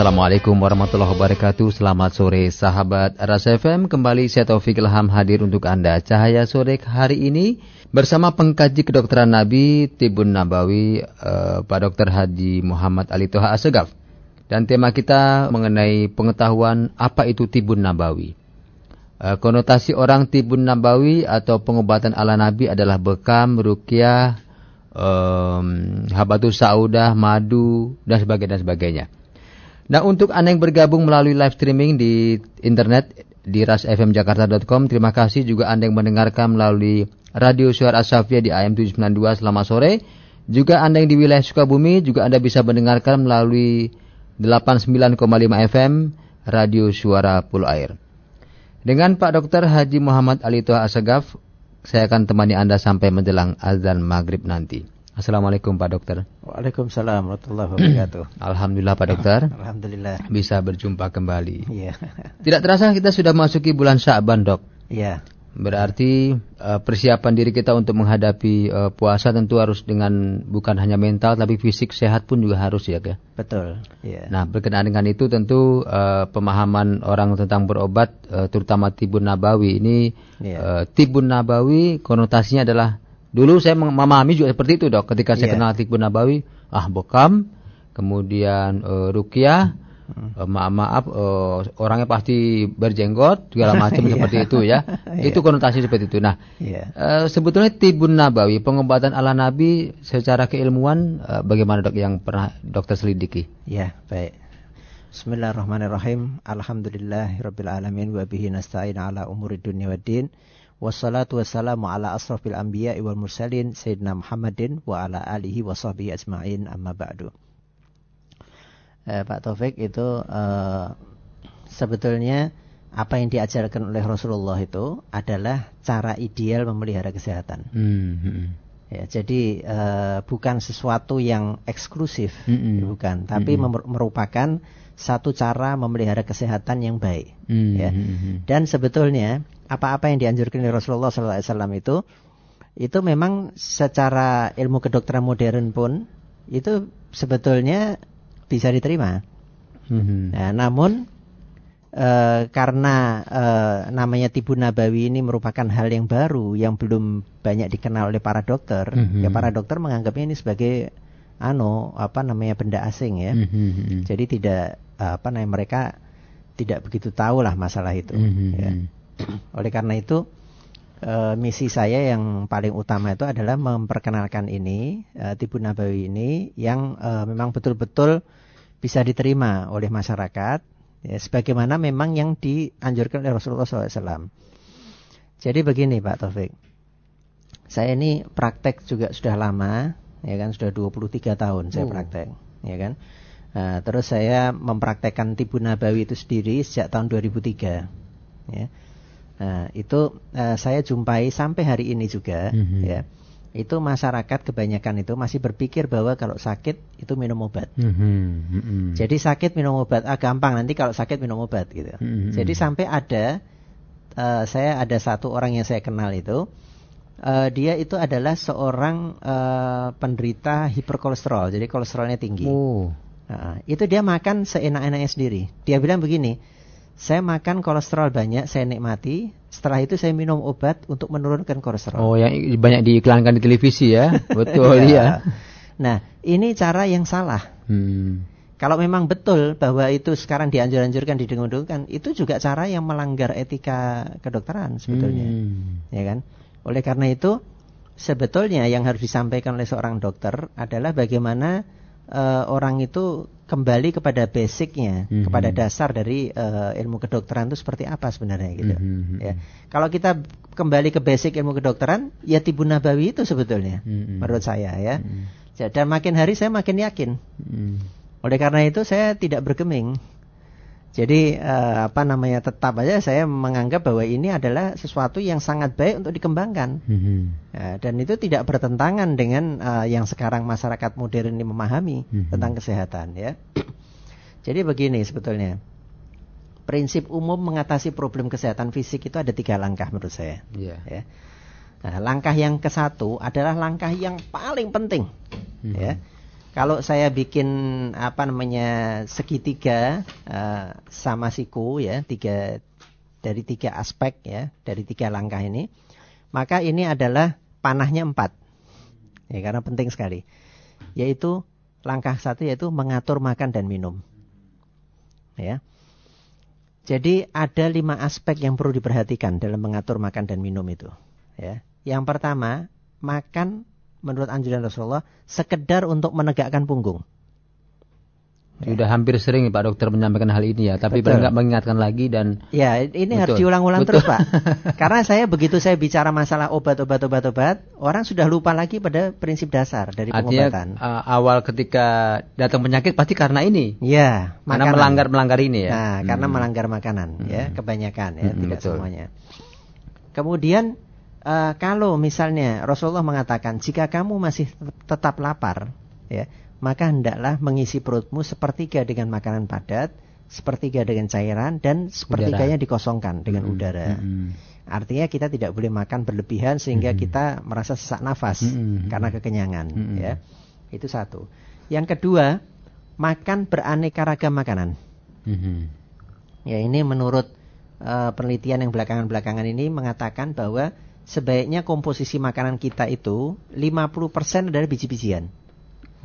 Assalamualaikum warahmatullahi wabarakatuh Selamat sore sahabat Ras FM Kembali saya Taufik Ilham hadir untuk Anda Cahaya sore hari ini Bersama pengkaji kedokteran Nabi Tibun Nabawi uh, Pak Dr. Haji Muhammad Ali Toha Asegaf Dan tema kita mengenai pengetahuan apa itu Tibun Nabawi uh, Konotasi orang Tibun Nabawi atau pengobatan ala Nabi adalah bekam, rukyah, um, habatus saudah, madu, dan sebagainya dan sebagainya. Nah untuk Anda yang bergabung melalui live streaming di internet di rasfmjakarta.com, terima kasih juga Anda yang mendengarkan melalui Radio Suara Asafia di AM 792 selama sore. Juga Anda yang di wilayah Sukabumi, juga Anda bisa mendengarkan melalui 89,5 FM Radio Suara Pulau Air. Dengan Pak Dr. Haji Muhammad Ali Toha Asegaf, saya akan temani Anda sampai menjelang azan maghrib nanti. Assalamualaikum Pak Dokter. Waalaikumsalam warahmatullahi wabarakatuh. Alhamdulillah Pak Dokter. Alhamdulillah. Bisa berjumpa kembali. Iya. Tidak terasa kita sudah masuki bulan Sya'ban, Dok. Iya. Berarti uh, persiapan diri kita untuk menghadapi uh, puasa tentu harus dengan bukan hanya mental tapi fisik sehat pun juga harus ya, ya? Betul. Iya. Nah, berkenaan dengan itu tentu uh, pemahaman orang tentang berobat uh, terutama tibun nabawi ini yeah. uh, tibun nabawi konotasinya adalah Dulu saya memahami juga seperti itu dok. Ketika saya yeah. kenal Tibbun Nabawi, ah bokam, kemudian uh, rukyah, uh, maaf maaf uh, orangnya pasti berjenggot segala macam yeah. seperti itu ya. yeah. Itu konotasi seperti itu. Nah, yeah. uh, sebetulnya Tibbun Nabawi pengobatan ala Nabi secara keilmuan uh, bagaimana dok yang pernah dokter selidiki? Ya yeah, baik. Bismillahirrahmanirrahim. Alhamdulillahirabbil alamin wa bihi nasta'in ala umuri dunya waddin. Wassalatu wassalamu ala asrafil anbiya wal mursalin Sayyidina Muhammadin wa ala alihi wa sahbihi ajma'in amma ba'du eh, Pak Taufik itu eh, sebetulnya apa yang diajarkan oleh Rasulullah itu adalah cara ideal memelihara kesehatan. Mm -hmm. Ya, jadi uh, bukan sesuatu yang eksklusif, mm -hmm. bukan, tapi mm -hmm. merupakan satu cara memelihara kesehatan yang baik. Mm -hmm. Ya. Dan sebetulnya apa-apa yang dianjurkan oleh Rasulullah SAW itu itu memang secara ilmu kedokteran modern pun itu sebetulnya bisa diterima. Mm-hmm. Nah, namun e, karena e, namanya tibu nabawi ini merupakan hal yang baru yang belum banyak dikenal oleh para dokter, mm-hmm. ya para dokter menganggapnya ini sebagai ano apa namanya benda asing ya. Mm-hmm. Jadi tidak apa namanya mereka tidak begitu tahu lah masalah itu. Mm-hmm. Ya. Oleh karena itu e, misi saya yang paling utama itu adalah memperkenalkan ini e, tibu nabawi ini yang e, memang betul-betul bisa diterima oleh masyarakat ya, sebagaimana memang yang dianjurkan oleh Rasulullah SAW. Jadi begini Pak Taufik, saya ini praktek juga sudah lama, ya kan sudah 23 tahun saya oh. praktek, ya kan. Nah, terus saya mempraktekkan tibu nabawi itu sendiri sejak tahun 2003, ya. Nah, itu uh, saya jumpai sampai hari ini juga mm -hmm. ya. Itu masyarakat kebanyakan itu masih berpikir bahwa kalau sakit itu minum obat. Mm -hmm. Jadi sakit minum obat ah gampang nanti kalau sakit minum obat gitu. Mm -hmm. Jadi sampai ada uh, saya ada satu orang yang saya kenal itu uh, dia itu adalah seorang uh, penderita hiperkolesterol. Jadi kolesterolnya tinggi. Oh. Nah, itu dia makan seenak-enaknya sendiri. Dia bilang begini, saya makan kolesterol banyak, saya nikmati. Setelah itu saya minum obat untuk menurunkan kolesterol. Oh, yang banyak diiklankan di televisi ya, betul ya. Nah, ini cara yang salah. Hmm. Kalau memang betul bahwa itu sekarang dianjur-anjurkan didengung-dengungkan, itu juga cara yang melanggar etika kedokteran sebetulnya, hmm. ya kan? Oleh karena itu, sebetulnya yang harus disampaikan oleh seorang dokter adalah bagaimana uh, orang itu kembali kepada basicnya, mm-hmm. kepada dasar dari uh, ilmu kedokteran itu seperti apa sebenarnya gitu. Mm-hmm. Ya. Kalau kita kembali ke basic ilmu kedokteran, ya tibun nabawi itu sebetulnya, mm-hmm. menurut saya ya. Mm-hmm. Dan makin hari saya makin yakin. Mm-hmm. Oleh karena itu saya tidak bergeming. Jadi uh, apa namanya tetap aja saya menganggap bahwa ini adalah sesuatu yang sangat baik untuk dikembangkan mm-hmm. ya, dan itu tidak bertentangan dengan uh, yang sekarang masyarakat modern ini memahami mm-hmm. tentang kesehatan ya. Jadi begini sebetulnya prinsip umum mengatasi problem kesehatan fisik itu ada tiga langkah menurut saya. Yeah. Ya. Nah, langkah yang ke satu adalah langkah yang paling penting mm-hmm. ya Kalau saya bikin apa namanya segitiga uh, sama siku ya, tiga dari tiga aspek ya, dari tiga langkah ini, maka ini adalah panahnya empat. Ya, karena penting sekali. Yaitu langkah satu yaitu mengatur makan dan minum. Ya. Jadi ada lima aspek yang perlu diperhatikan dalam mengatur makan dan minum itu. Ya. Yang pertama, makan menurut anjuran Rasulullah sekedar untuk menegakkan punggung. Sudah hampir sering Pak Dokter menyampaikan hal ini ya, tapi nggak mengingatkan lagi dan ya ini betul. harus diulang-ulang terus Pak. Karena saya begitu saya bicara masalah obat-obat obat-obat, orang sudah lupa lagi pada prinsip dasar dari pengobatan. Artinya, uh, awal ketika datang penyakit pasti karena ini. Ya, karena melanggar melanggar ini ya. Nah, hmm. karena melanggar makanan ya, hmm. ya, kebanyakan ya, hmm, tidak betul. semuanya. Kemudian uh, kalau misalnya Rasulullah mengatakan jika kamu masih tetap lapar, ya, maka hendaklah mengisi perutmu sepertiga dengan makanan padat, sepertiga dengan cairan dan sepertiganya udara. dikosongkan dengan hmm. udara. Hmm. Artinya kita tidak boleh makan berlebihan sehingga hmm. kita merasa sesak nafas hmm. karena kekenyangan, hmm. ya. Itu satu. Yang kedua, makan beraneka ragam makanan. Hmm. Ya, ini menurut uh, penelitian yang belakangan-belakangan ini mengatakan bahwa sebaiknya komposisi makanan kita itu 50% adalah biji-bijian.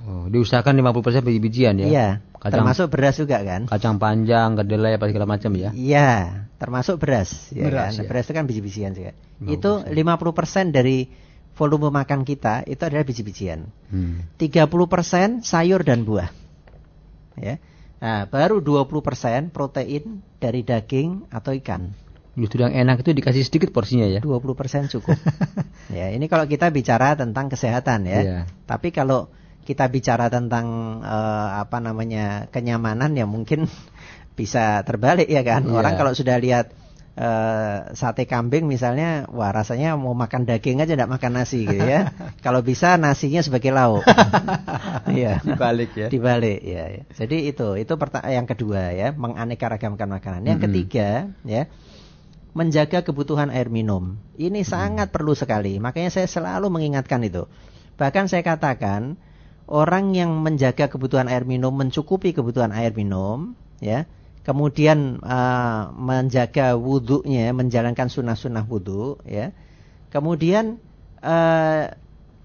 Oh, diusahakan 50% biji-bijian ya? Iya, kacang, termasuk beras juga kan? Kacang panjang, kedelai, apa segala macam ya? Iya, termasuk beras. Ya beras, kan? ya. beras itu kan biji-bijian juga. 50%. Itu 50% dari volume makan kita itu adalah biji-bijian. Hmm. 30% sayur dan buah. Ya. Nah, baru 20% protein dari daging atau ikan. Justru yang enak itu dikasih sedikit porsinya ya. 20% cukup. ya, ini kalau kita bicara tentang kesehatan ya. Yeah. Tapi kalau kita bicara tentang uh, apa namanya kenyamanan ya mungkin bisa terbalik ya kan. Yeah. Orang kalau sudah lihat uh, sate kambing misalnya, wah rasanya mau makan daging aja tidak makan nasi gitu ya. kalau bisa nasinya sebagai lauk. Iya. Dibalik ya. Dibalik ya. ya. Jadi itu itu yang kedua ya, menganeka ragamkan makanan. Yang mm -hmm. ketiga ya menjaga kebutuhan air minum. Ini sangat perlu sekali. Makanya saya selalu mengingatkan itu. Bahkan saya katakan orang yang menjaga kebutuhan air minum, mencukupi kebutuhan air minum, ya, kemudian uh, menjaga wudhunya, menjalankan sunnah-sunnah wudhu, ya, kemudian uh,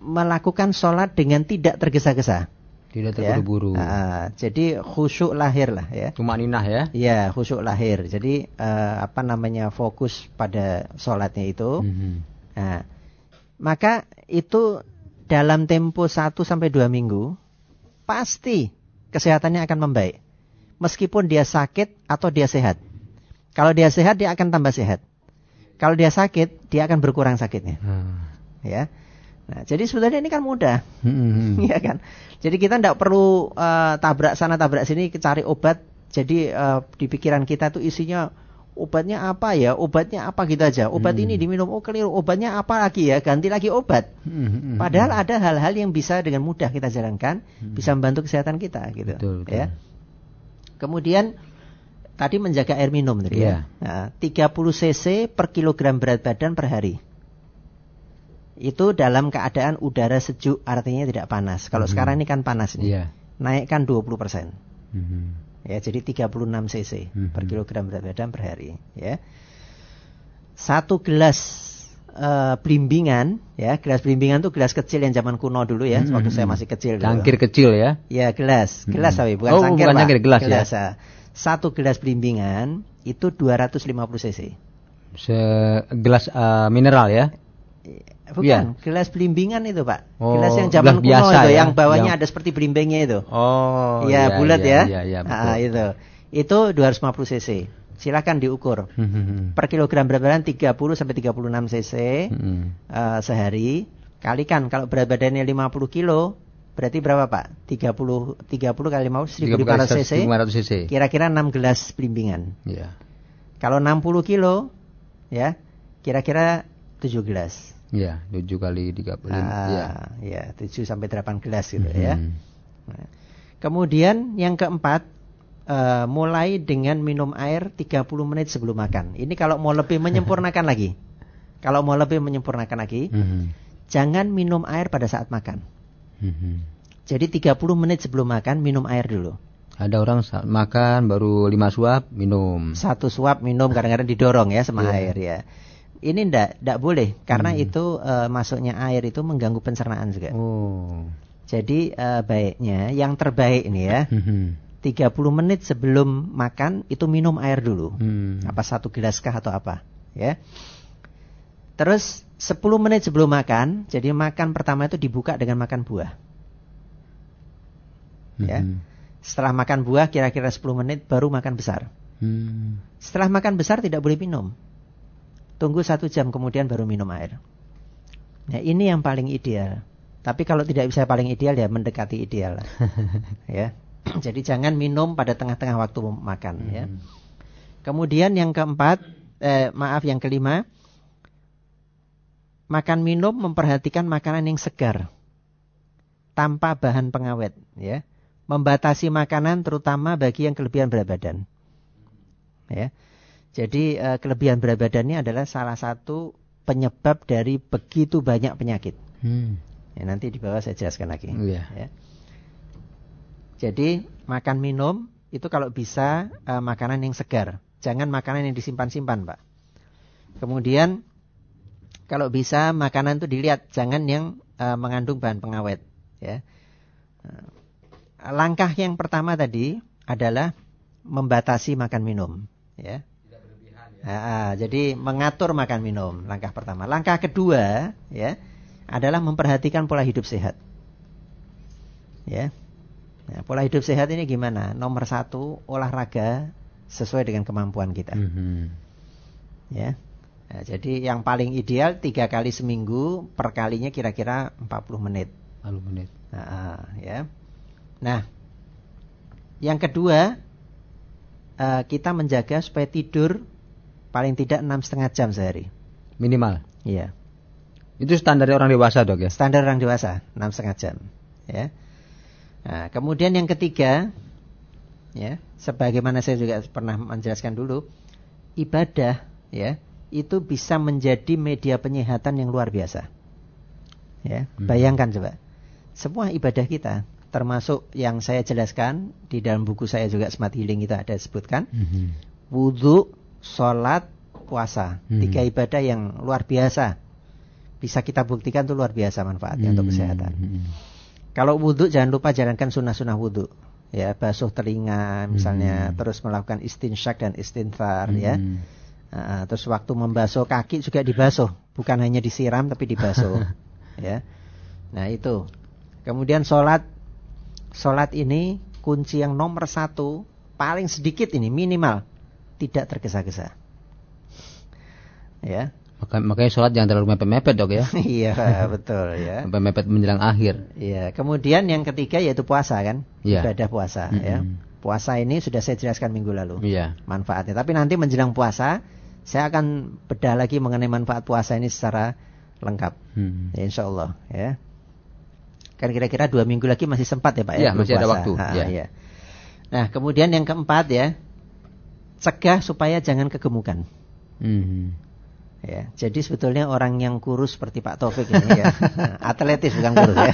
melakukan sholat dengan tidak tergesa-gesa. Tidak ya. terburu-buru. Ya. Uh, jadi khusyuk lahir lah ya. Cuma ninah ya. Iya, khusyuk lahir. Jadi uh, apa namanya fokus pada sholatnya itu. Mm -hmm. Nah, maka itu dalam tempo 1 sampai 2 minggu pasti kesehatannya akan membaik. Meskipun dia sakit atau dia sehat. Kalau dia sehat dia akan tambah sehat. Kalau dia sakit dia akan berkurang sakitnya. Hmm. Ya. Nah, jadi sebenarnya ini kan mudah, hmm. ya kan. Jadi kita tidak perlu uh, tabrak sana tabrak sini cari obat. Jadi uh, di pikiran kita tuh isinya obatnya apa ya, obatnya apa gitu aja. Obat hmm. ini diminum, oh keliru, obatnya apa lagi ya, ganti lagi obat. Hmm. Padahal ada hal-hal yang bisa dengan mudah kita jalankan, hmm. bisa membantu kesehatan kita gitu. Betul, betul. Ya. Kemudian tadi menjaga air minum tadi yeah. ya. Nah, 30 cc per kilogram berat badan per hari itu dalam keadaan udara sejuk artinya tidak panas. Kalau mm -hmm. sekarang ini kan panas nih. Yeah. Naikkan 20%. Mm -hmm. Ya, jadi 36 cc mm -hmm. per kilogram berat badan per hari, ya. Satu gelas uh, blimbingan, ya, gelas blimbingan itu gelas kecil yang zaman kuno dulu ya, mm -hmm. waktu saya masih kecil Cangkir kecil ya. Ya, gelas, gelas mm -hmm. bukan oh, cangkir, bukan cangkir, gelas, gelas ya. Satu gelas blimbingan itu 250 cc. Segelas uh, mineral ya? Bukan, ya. gelas belimbingan itu, Pak. Oh, gelas yang zaman kuno biasa, itu, ya? yang bawahnya yang... ada seperti belimbingnya itu. Oh, ya, ya bulat ya. ya. ya, ya ah, itu. Itu 250 cc. Silakan diukur. Hmm, hmm, hmm. per kilogram berat badan 30 sampai 36 cc uh, sehari. Kalikan kalau berat badannya 50 kilo, berarti berapa, Pak? 30 30 kali 50 1500 cc. cc. Kira-kira 6 gelas belimbingan. Ya. Kalau 60 kilo, ya, kira-kira 7 gelas. Ya, 7 kali 30. Ah, ya. ya, 7 sampai 8 gelas gitu mm -hmm. ya. Nah. Kemudian yang keempat, uh, mulai dengan minum air 30 menit sebelum makan. Ini kalau mau lebih menyempurnakan lagi. Kalau mau lebih menyempurnakan lagi, mm -hmm. jangan minum air pada saat makan. Mm -hmm. Jadi 30 menit sebelum makan minum air dulu. Ada orang makan baru lima suap minum. Satu suap minum kadang-kadang didorong ya sama yeah. air ya. Ini ndak ndak boleh karena hmm. itu uh, masuknya air itu mengganggu pencernaan juga. Oh. Jadi uh, baiknya yang terbaik ini ya. Hmm. 30 menit sebelum makan itu minum air dulu. Hmm. Apa satu gelas kah atau apa, ya. Terus 10 menit sebelum makan, jadi makan pertama itu dibuka dengan makan buah. Ya. Hmm. Setelah makan buah kira-kira 10 menit baru makan besar. Hmm. Setelah makan besar tidak boleh minum. Tunggu satu jam kemudian baru minum air. Nah ini yang paling ideal. Tapi kalau tidak bisa paling ideal ya mendekati ideal. ya. Jadi jangan minum pada tengah-tengah waktu makan. Hmm. Ya. Kemudian yang keempat, eh, maaf yang kelima, makan minum memperhatikan makanan yang segar tanpa bahan pengawet. Ya membatasi makanan terutama bagi yang kelebihan berat badan. Ya. Jadi uh, kelebihan berat badan ini adalah salah satu penyebab dari begitu banyak penyakit. Hmm. Ya, nanti di bawah saya jelaskan lagi. Yeah. Ya. Jadi makan minum itu kalau bisa uh, makanan yang segar, jangan makanan yang disimpan-simpan, Pak. Kemudian kalau bisa makanan itu dilihat, jangan yang uh, mengandung bahan pengawet, ya langkah yang pertama tadi adalah membatasi makan minum, ya. Nah, jadi mengatur makan minum, langkah pertama. Langkah kedua, ya, adalah memperhatikan pola hidup sehat. Ya. Nah, pola hidup sehat ini gimana? Nomor satu, olahraga sesuai dengan kemampuan kita. Mm -hmm. Ya. Nah, jadi yang paling ideal tiga kali seminggu, perkalinya kira-kira 40 menit. 40 menit. Nah, ya. Nah, yang kedua, uh, kita menjaga supaya tidur paling tidak enam setengah jam sehari. Minimal. Iya. Itu standar orang dewasa dok ya? Standar orang dewasa enam setengah jam. Ya. Nah, kemudian yang ketiga, ya, sebagaimana saya juga pernah menjelaskan dulu, ibadah, ya, itu bisa menjadi media penyehatan yang luar biasa. Ya, hmm. bayangkan coba, semua ibadah kita termasuk yang saya jelaskan di dalam buku saya juga Smart Healing itu ada sebutkan mm -hmm. wudhu, sholat, puasa mm -hmm. tiga ibadah yang luar biasa bisa kita buktikan itu luar biasa manfaatnya mm -hmm. untuk kesehatan. Mm -hmm. Kalau wudhu jangan lupa jalankan sunnah-sunnah wudhu ya basuh telinga misalnya mm -hmm. terus melakukan istinsyak dan istinfar mm -hmm. ya. Uh, terus waktu membasuh kaki juga dibasuh, bukan hanya disiram tapi dibasuh. ya. Nah itu. Kemudian sholat Sholat ini kunci yang nomor satu paling sedikit ini minimal tidak tergesa-gesa. Ya. Maka, makanya sholat jangan terlalu mepet-mepet dok ya. iya betul ya. Sampai mepet menjelang akhir. Iya. Kemudian yang ketiga yaitu puasa kan. Iya. Sudah ada puasa mm -hmm. ya. Puasa ini sudah saya jelaskan minggu lalu. Iya. Manfaatnya. Tapi nanti menjelang puasa saya akan bedah lagi mengenai manfaat puasa ini secara lengkap. Hmm. Ya, insya Allah ya. Kan kira-kira dua minggu lagi masih sempat ya Pak ya? Iya, masih ada waktu. Ha, ya. ya. Nah, kemudian yang keempat ya, cegah supaya jangan kegemukan. Hmm. Ya, jadi sebetulnya orang yang kurus seperti Pak Taufik ini ya, atletis bukan kurus ya,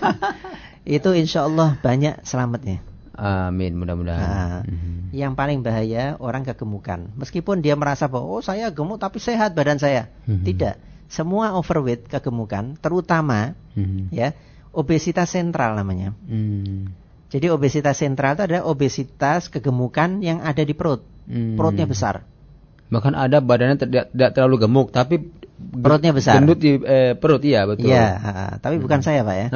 itu insya Allah banyak selamatnya. Amin, mudah-mudahan. Nah, hmm. Yang paling bahaya orang kegemukan. Meskipun dia merasa bahwa oh saya gemuk tapi sehat badan saya. Hmm. Tidak. Semua overweight kegemukan, terutama hmm. ya obesitas sentral namanya. Hmm. Jadi obesitas sentral itu adalah obesitas kegemukan yang ada di perut. Hmm. Perutnya besar. Bahkan ada badannya tidak, tidak terlalu gemuk, tapi perutnya besar. Gendut di eh, perut, iya betul. Iya, tapi bukan hmm. saya pak ya.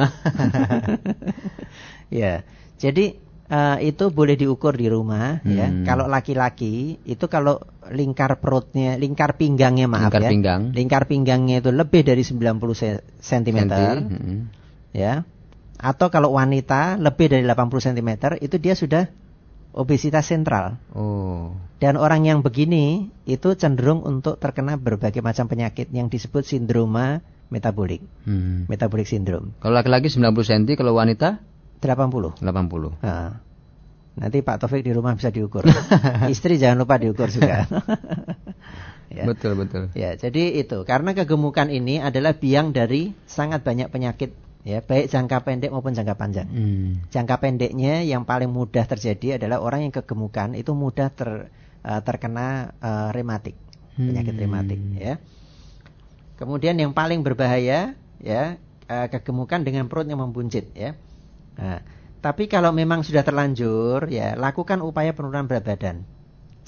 ya, jadi uh, itu boleh diukur di rumah. Ya. Hmm. Ya. Kalau laki-laki itu kalau lingkar perutnya, lingkar pinggangnya maaf lingkar ya, pinggang. lingkar pinggangnya itu lebih dari 90 cm. Hmm ya. Atau kalau wanita lebih dari 80 cm itu dia sudah obesitas sentral. Oh. Dan orang yang begini itu cenderung untuk terkena berbagai macam penyakit yang disebut sindroma metabolik. Hmm. Metabolik sindrom. Kalau laki-laki 90 cm, kalau wanita 80. 80. Nah. Nanti Pak Taufik di rumah bisa diukur. Istri jangan lupa diukur juga. ya. Betul betul. Ya, jadi itu karena kegemukan ini adalah biang dari sangat banyak penyakit Ya, baik jangka pendek maupun jangka panjang. Hmm. Jangka pendeknya yang paling mudah terjadi adalah orang yang kegemukan itu mudah ter, uh, terkena uh, rematik, penyakit Hmm. rematik ya. Kemudian yang paling berbahaya ya uh, kegemukan dengan perut yang membuncit ya. Nah, tapi kalau memang sudah terlanjur ya lakukan upaya penurunan berat badan.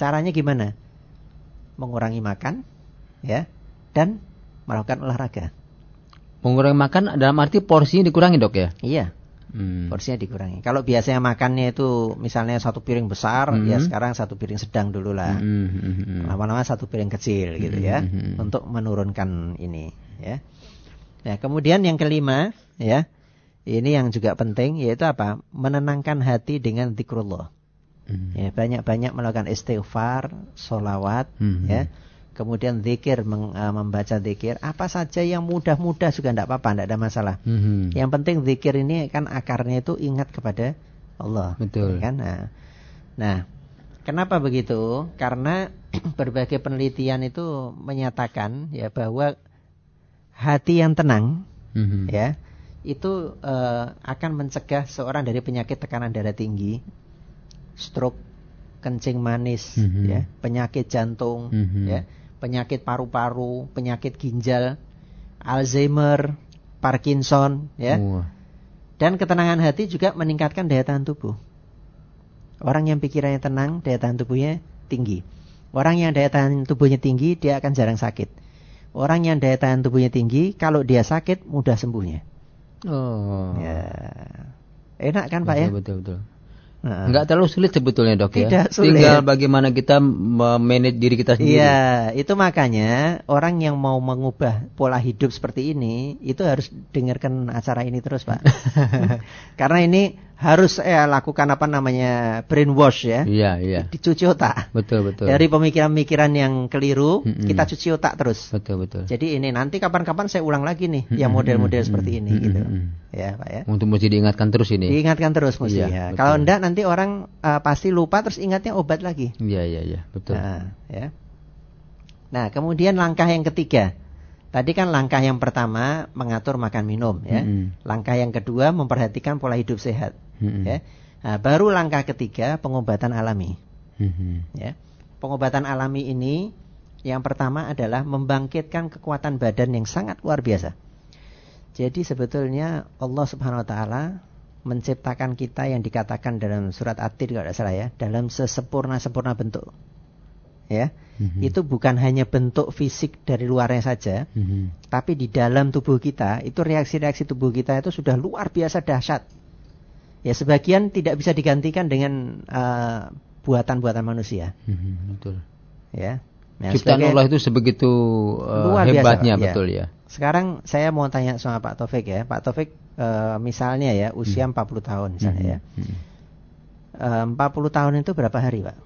Caranya gimana? Mengurangi makan ya dan melakukan olahraga. Mengurangi makan dalam arti porsinya dikurangi dok ya? Iya. Hmm. porsinya dikurangi. Kalau biasanya makannya itu misalnya satu piring besar, Hmm. ya sekarang satu piring sedang dulu lah. Hmm, hmm, hmm. Lama-lama satu piring kecil gitu ya, Hmm. untuk menurunkan ini. Ya. Nah kemudian yang kelima, ya, ini yang juga penting yaitu apa? Menenangkan hati dengan zikrullah. Hmm. Ya, banyak-banyak melakukan istighfar, solawat, Hmm. ya. Kemudian zikir, meng- eh, membaca zikir, apa saja yang mudah-mudah juga tidak apa-apa, tidak ada masalah. Hmm. Yang penting zikir ini kan akarnya itu ingat kepada Allah. Betul. ya Kan? Nah, nah, kenapa begitu? Karena berbagai penelitian itu menyatakan ya bahwa hati yang tenang Hmm. ya itu eh, akan mencegah seorang dari penyakit tekanan darah tinggi, stroke, kencing manis, Mhm. ya, penyakit jantung, Mhm. ya, penyakit paru-paru, penyakit ginjal, Alzheimer, Parkinson, ya. Wah. Dan ketenangan hati juga meningkatkan daya tahan tubuh. Orang yang pikirannya tenang, daya tahan tubuhnya tinggi. Orang yang daya tahan tubuhnya tinggi, dia akan jarang sakit. Orang yang daya tahan tubuhnya tinggi, kalau dia sakit mudah sembuhnya. Oh. Ya. Enak kan Pak betul, ya? Betul betul. Nah. Enggak terlalu sulit sebetulnya dok ya. Tidak sulit. Tinggal bagaimana kita memanage diri kita sendiri. Iya, itu makanya orang yang mau mengubah pola hidup seperti ini itu harus dengarkan acara ini terus, Pak. Karena ini harus eh, lakukan apa namanya brainwash ya. Iya iya. Dicuci otak. Betul betul. Dari pemikiran-pemikiran yang keliru, Mm-mm. kita cuci otak terus. Betul betul. Jadi ini nanti kapan-kapan saya ulang lagi nih yang Mm-mm, model-model mm-mm, seperti ini mm-mm, gitu. mm-mm. Ya, Pak ya. Untuk mesti diingatkan terus ini. Diingatkan terus mesti Iya, ya. betul. Kalau enggak nanti orang eh, pasti lupa terus ingatnya obat lagi. Iya iya iya betul. Nah, ya. Nah, kemudian langkah yang ketiga. Tadi kan langkah yang pertama mengatur makan minum ya. Mm-mm. Langkah yang kedua memperhatikan pola hidup sehat Mm-mm. ya. Nah, baru langkah ketiga pengobatan alami Mhm. ya. Pengobatan alami ini yang pertama adalah membangkitkan kekuatan badan yang sangat luar biasa. Jadi sebetulnya Allah Subhanahu wa taala menciptakan kita yang dikatakan dalam surat At-Tir kalau tidak salah ya, dalam sesempurna-sempurna bentuk. Ya. Mhm. Itu bukan hanya bentuk fisik dari luarnya saja, Mhm. tapi di dalam tubuh kita itu reaksi-reaksi tubuh kita itu sudah luar biasa dahsyat. Ya sebagian tidak bisa digantikan dengan eh, buatan-buatan manusia. Mhm, Betul. Ya. Nah, Ciptaan sebagai- Allah itu sebegitu uh, Luar biasa, hebatnya ya. betul ya. Sekarang saya mau tanya sama Pak Taufik ya. Pak Taufik eh, misalnya ya usia 40 tahun misalnya ya. Mhm. Mhm. Eh, 40 tahun itu berapa hari, Pak?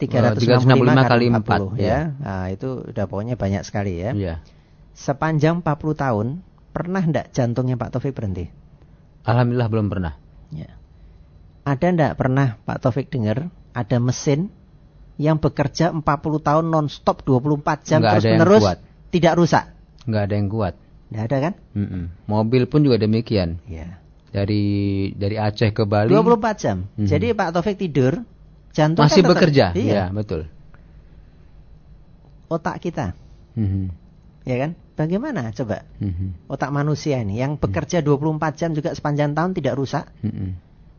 365 kali 40 empat, ya. ya. Nah, itu udah pokoknya banyak sekali ya. Iya. Sepanjang 40 tahun pernah enggak jantungnya Pak Taufik berhenti? Alhamdulillah belum pernah. Ya. Ada enggak pernah Pak Taufik dengar ada mesin yang bekerja 40 tahun nonstop 24 jam Nggak terus menerus tidak rusak? Nggak ada yang kuat. Enggak ada kan? Mm-mm. Mobil pun juga demikian. Ya. Dari dari Aceh ke Bali 24 jam. Mhm. Jadi Pak Taufik tidur, jantung masih kan tetap- bekerja. Iya. Iya, betul. Otak kita, Mhm. ya kan? Bagaimana coba Mhm. otak manusia ini yang bekerja 24 jam juga sepanjang tahun tidak rusak? Mhm.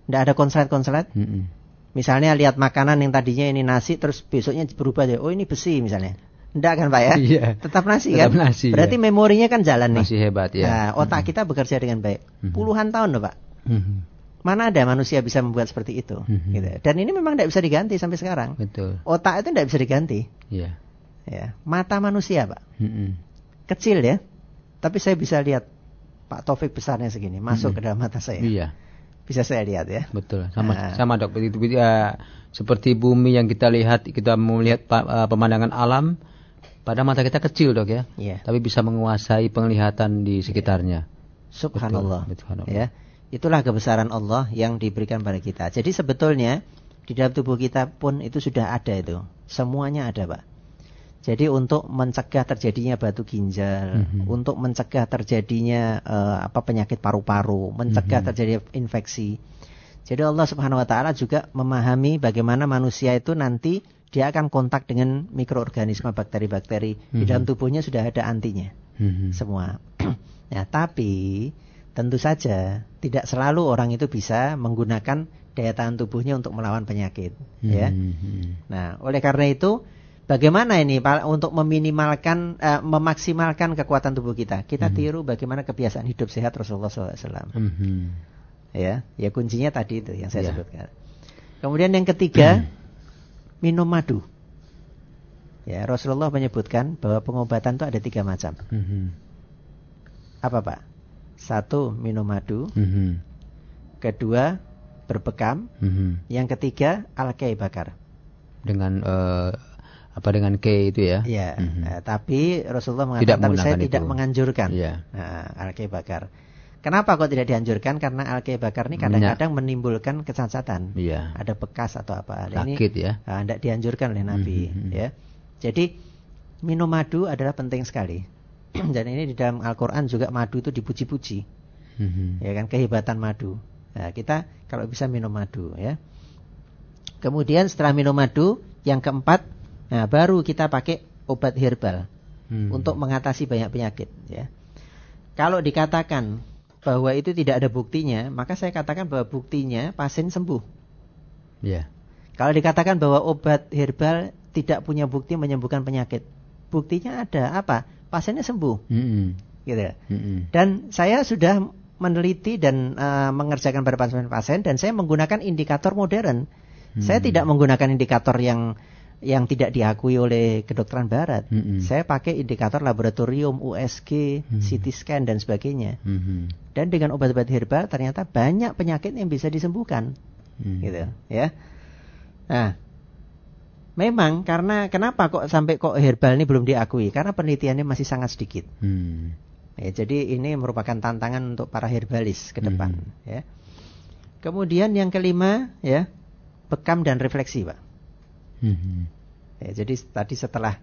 Tidak ada konslet-konslet? Mhm. Misalnya lihat makanan yang tadinya ini nasi terus besoknya berubah jadi oh ini besi misalnya. Enggak kan Pak ya? Iya. Tetap nasi Tetap kan? nasi, Berarti ya. memorinya kan jalan nih. Masih hebat ya. Nah, otak kita bekerja dengan baik. Mhm. Puluhan tahun loh Pak. Mhm. Mana ada manusia bisa membuat seperti itu? Mhm. Gitu. Dan ini memang tidak bisa diganti sampai sekarang. Betul. Otak itu tidak bisa diganti. Iya. Ya. Mata manusia Pak. Mhm. Kecil ya. Tapi saya bisa lihat Pak Taufik besarnya segini masuk Mhm. ke dalam mata saya. Iya. Bisa saya lihat ya. Betul, sama Nah. sama dok. Begitu ya, seperti bumi yang kita lihat, kita melihat pa- eh, pemandangan alam, pada mata kita kecil dok ya, Iya. tapi bisa menguasai penglihatan di sekitarnya. Subhanallah. Betul, subhanallah. Ya. Itulah kebesaran Allah yang diberikan pada kita. Jadi sebetulnya di dalam tubuh kita pun itu sudah ada itu. Semuanya ada, Pak. Jadi untuk mencegah terjadinya batu ginjal, Mhm. untuk mencegah terjadinya eh, apa penyakit paru-paru, mencegah Mhm. terjadinya infeksi. Jadi Allah Subhanahu wa taala juga memahami bagaimana manusia itu nanti dia akan kontak dengan mikroorganisme bakteri-bakteri di Mhm. dalam tubuhnya sudah ada antinya Mhm. semua. nah, tapi tentu saja tidak selalu orang itu bisa menggunakan daya tahan tubuhnya untuk melawan penyakit, ya. Mhm. Nah, oleh karena itu bagaimana ini untuk meminimalkan eh, memaksimalkan kekuatan tubuh kita? Kita Mhm. tiru bagaimana kebiasaan hidup sehat Rasulullah SAW. Mhm. Ya, ya kuncinya tadi itu yang saya Ya. sebutkan. Kemudian yang ketiga, minum madu. Ya, Rasulullah menyebutkan bahwa pengobatan itu ada tiga macam. Mhm. Apa Pak? Satu, minum madu. Mhm. Kedua, berbekam. Mhm. Yang ketiga, al-kai bakar. Dengan eh, apa dengan K itu ya? Ya, Mhm. eh, tapi Rasulullah mengatakan Tidak tapi saya menggunakan tidak itu." menganjurkan Iya. nah, bakar. Kenapa kok tidak dianjurkan? Karena al-kai bakar ini kadang-kadang menimbulkan kecacatan. Iya. Ada bekas atau apa. Nah, ini Sakit ya. ah, tidak dianjurkan oleh Nabi. Mhm. Ya, jadi minum madu adalah penting sekali. Dan ini di dalam Al-Quran juga madu itu dipuji-puji, Mhm. ya kan kehebatan madu. Nah, kita kalau bisa minum madu, ya. Kemudian setelah minum madu, yang keempat, nah baru kita pakai obat herbal Mhm. untuk mengatasi banyak penyakit ya. Kalau dikatakan bahwa itu tidak ada buktinya, maka saya katakan bahwa buktinya pasien sembuh. Ya. Kalau dikatakan bahwa obat herbal tidak punya bukti menyembuhkan penyakit, buktinya ada apa? Pasiennya sembuh, Mhm. gitu. Mhm. Dan saya sudah meneliti dan eh, mengerjakan pada pasien-pasien dan saya menggunakan indikator modern. Saya Hmm. tidak menggunakan indikator yang yang tidak diakui oleh kedokteran barat. Mm-mm. Saya pakai indikator laboratorium, USG, Hmm. CT scan dan sebagainya. Mhm. Dan dengan obat-obat herbal ternyata banyak penyakit yang bisa disembuhkan, Mhm. gitu, ya. Nah, memang karena kenapa kok sampai kok herbal ini belum diakui? Karena penelitiannya masih sangat sedikit. Mhm. Ya, jadi ini merupakan tantangan untuk para herbalis ke depan, Mhm. ya. Kemudian yang kelima, ya, bekam dan refleksi, Pak. Mhm. Ya, jadi tadi setelah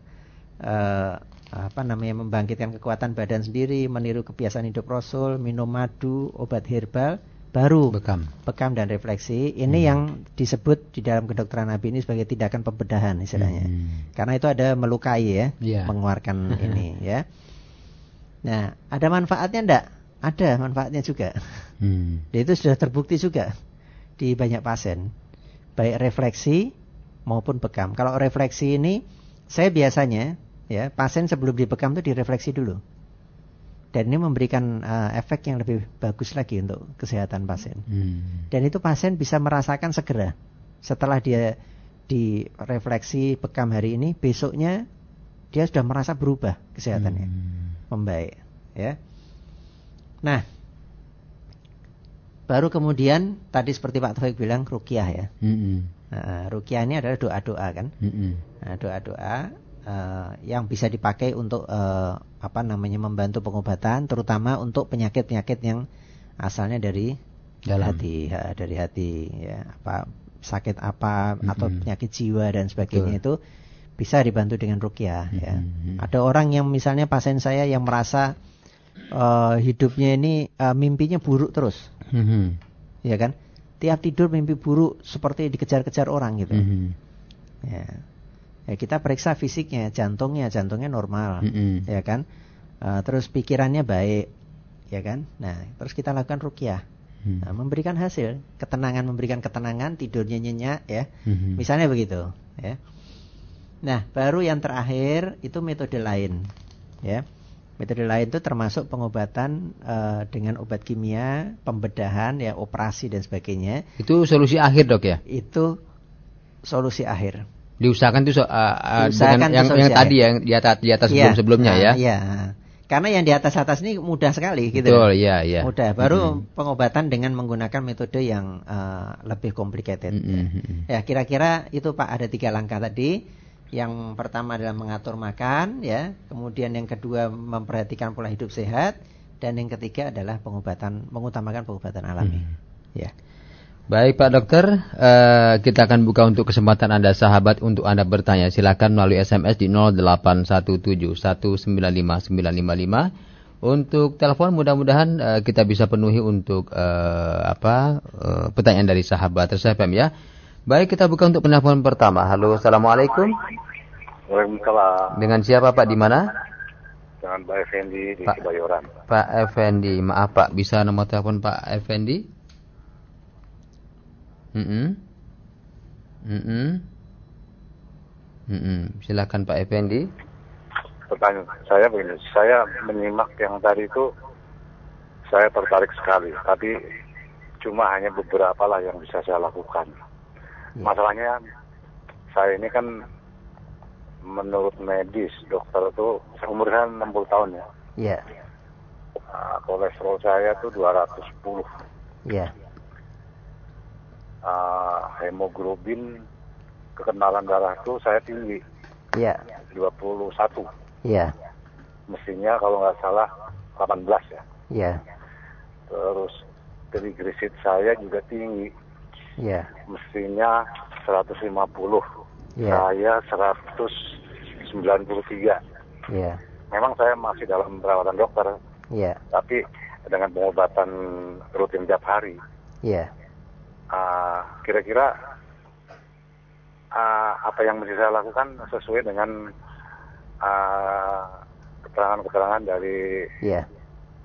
eh, apa namanya membangkitkan kekuatan badan sendiri, meniru kebiasaan hidup Rasul, minum madu, obat herbal, baru Bekam. bekam dan refleksi. Ini Hmm. yang disebut di dalam kedokteran Nabi ini sebagai tindakan pembedahan istilahnya. Mhm. Karena itu ada melukai ya, Iya. mengeluarkan ini ya. Nah, ada manfaatnya enggak? Ada manfaatnya juga. Dan itu sudah terbukti juga di banyak pasien. Baik refleksi maupun bekam. Kalau refleksi ini saya biasanya ya, pasien sebelum dibekam itu direfleksi dulu. Dan ini memberikan eh, efek yang lebih bagus lagi untuk kesehatan pasien. Mhm. Dan itu pasien bisa merasakan segera setelah dia direfleksi bekam hari ini, besoknya dia sudah merasa berubah kesehatannya Mhm. membaik ya. Nah, baru kemudian tadi seperti Pak Taufik bilang rukyah ya. Mhm. Rukyah ini adalah doa-doa kan. Nah, doa-doa eh, yang bisa dipakai untuk eh, apa namanya membantu pengobatan terutama untuk penyakit-penyakit yang asalnya dari Dalam. hati, ya, dari hati ya, apa sakit apa atau Mhm. penyakit jiwa dan sebagainya itu bisa dibantu dengan rukyah ya. Mhm. Ada orang yang misalnya pasien saya yang merasa eh, hidupnya ini eh, mimpinya buruk terus, Mhm. ya kan? Tiap tidur mimpi buruk seperti dikejar-kejar orang gitu. Mhm. Ya. Ya, kita periksa fisiknya, jantungnya, jantungnya normal, Mhm. ya kan? Eh, terus pikirannya baik, ya kan? Nah, terus kita lakukan rukyah. Mhm. Nah, memberikan hasil, ketenangan memberikan ketenangan, tidurnya nyenyak ya. Mhm. Misalnya begitu, ya. Nah, baru yang terakhir itu metode lain, ya. Metode lain itu termasuk pengobatan eh, dengan obat kimia, pembedahan, ya operasi dan sebagainya. Itu solusi akhir dok ya? Itu solusi akhir. Diusahakan tuh so, uh, uh, Diusahakan yang, solusi yang tadi yang di atas di atas Iya, sebelum sebelumnya ya? Iya. Karena yang di atas atas ini mudah sekali gitu. Betul, iya iya. Mudah. Baru Mhm. pengobatan dengan menggunakan metode yang eh, lebih complicated. Ya. mhm. Ya, kira-kira itu Pak ada tiga langkah tadi. Yang pertama adalah mengatur makan, ya. Kemudian yang kedua memperhatikan pola hidup sehat, dan yang ketiga adalah pengobatan, mengutamakan pengobatan alami. Mhm. Ya. Baik Pak Dokter, uh, kita akan buka untuk kesempatan Anda sahabat untuk Anda bertanya. Silakan melalui SMS di 0817195955. Untuk telepon mudah-mudahan uh, kita bisa penuhi untuk uh, apa uh, pertanyaan dari sahabat RSFM ya. Baik, kita buka untuk penelpon pertama. Halo, Assalamualaikum. Waalaikumsalam. Dengan siapa Pak? Di mana? Dengan Pak Effendi di Pak- Kebayoran. Pak Effendi. Maaf Pak, bisa nomor telepon Pak Effendi? Mm Silakan Pak Effendi. Pertanyaan saya begini, saya menyimak yang tadi itu saya tertarik sekali, tapi cuma hanya beberapa lah yang bisa saya lakukan. Masalahnya saya ini kan menurut medis dokter itu umur saya 60 tahun ya. Ya, Nah, kolesterol saya tuh 210. ya, Ah, hemoglobin kekenalan darah tuh saya tinggi ya, 21. ya, Mestinya kalau nggak salah 18 ya. ya, Terus trigliserid saya juga tinggi. Ya, Mestinya 150. ya, Saya 193. ya, Memang saya masih dalam perawatan dokter, ya, tapi dengan pengobatan rutin tiap hari. ya. Ah, Kira-kira ah, apa yang mesti saya lakukan sesuai dengan ah, keterangan-keterangan dari Ya,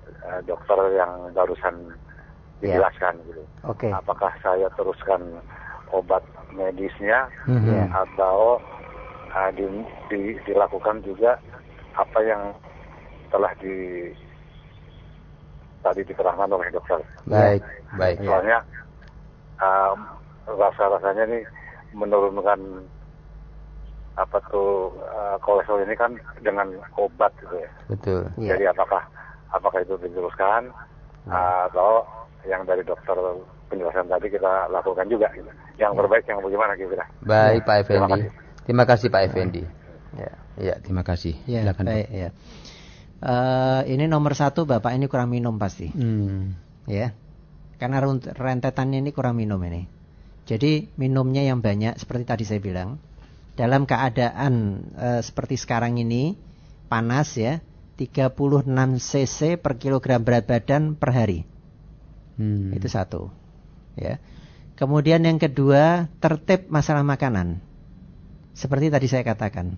eh, dokter yang barusan Ya. dijelaskan gitu. oke. Apakah saya teruskan obat medisnya Mhm. atau uh, di- di- dilakukan juga apa yang telah di tadi diterangkan oleh dokter. Baik, baik. Soalnya um, rasa-rasanya nih menurunkan apa tuh uh, kolesterol ini kan dengan obat gitu ya. Betul. Ya. Jadi apakah apakah itu diteruskan Ya. atau yang dari dokter penjelasan tadi kita lakukan juga gitu. Yang terbaik yang bagaimana kira-kira? Baik Pak Terima Effendi. Terima kasih Pak Effendi. Ya. Ya, terima kasih. Ya, Silakan. Pak. baik ya. Eh, ini nomor satu bapak ini kurang minum pasti, Hmm. ya. Karena rentetannya ini kurang minum ini. Jadi minumnya yang banyak seperti tadi saya bilang. Dalam keadaan eh, seperti sekarang ini panas ya, 36 cc per kilogram berat badan per hari. Hmm. Itu satu. Ya. Kemudian yang kedua, tertib masalah makanan. Seperti tadi saya katakan.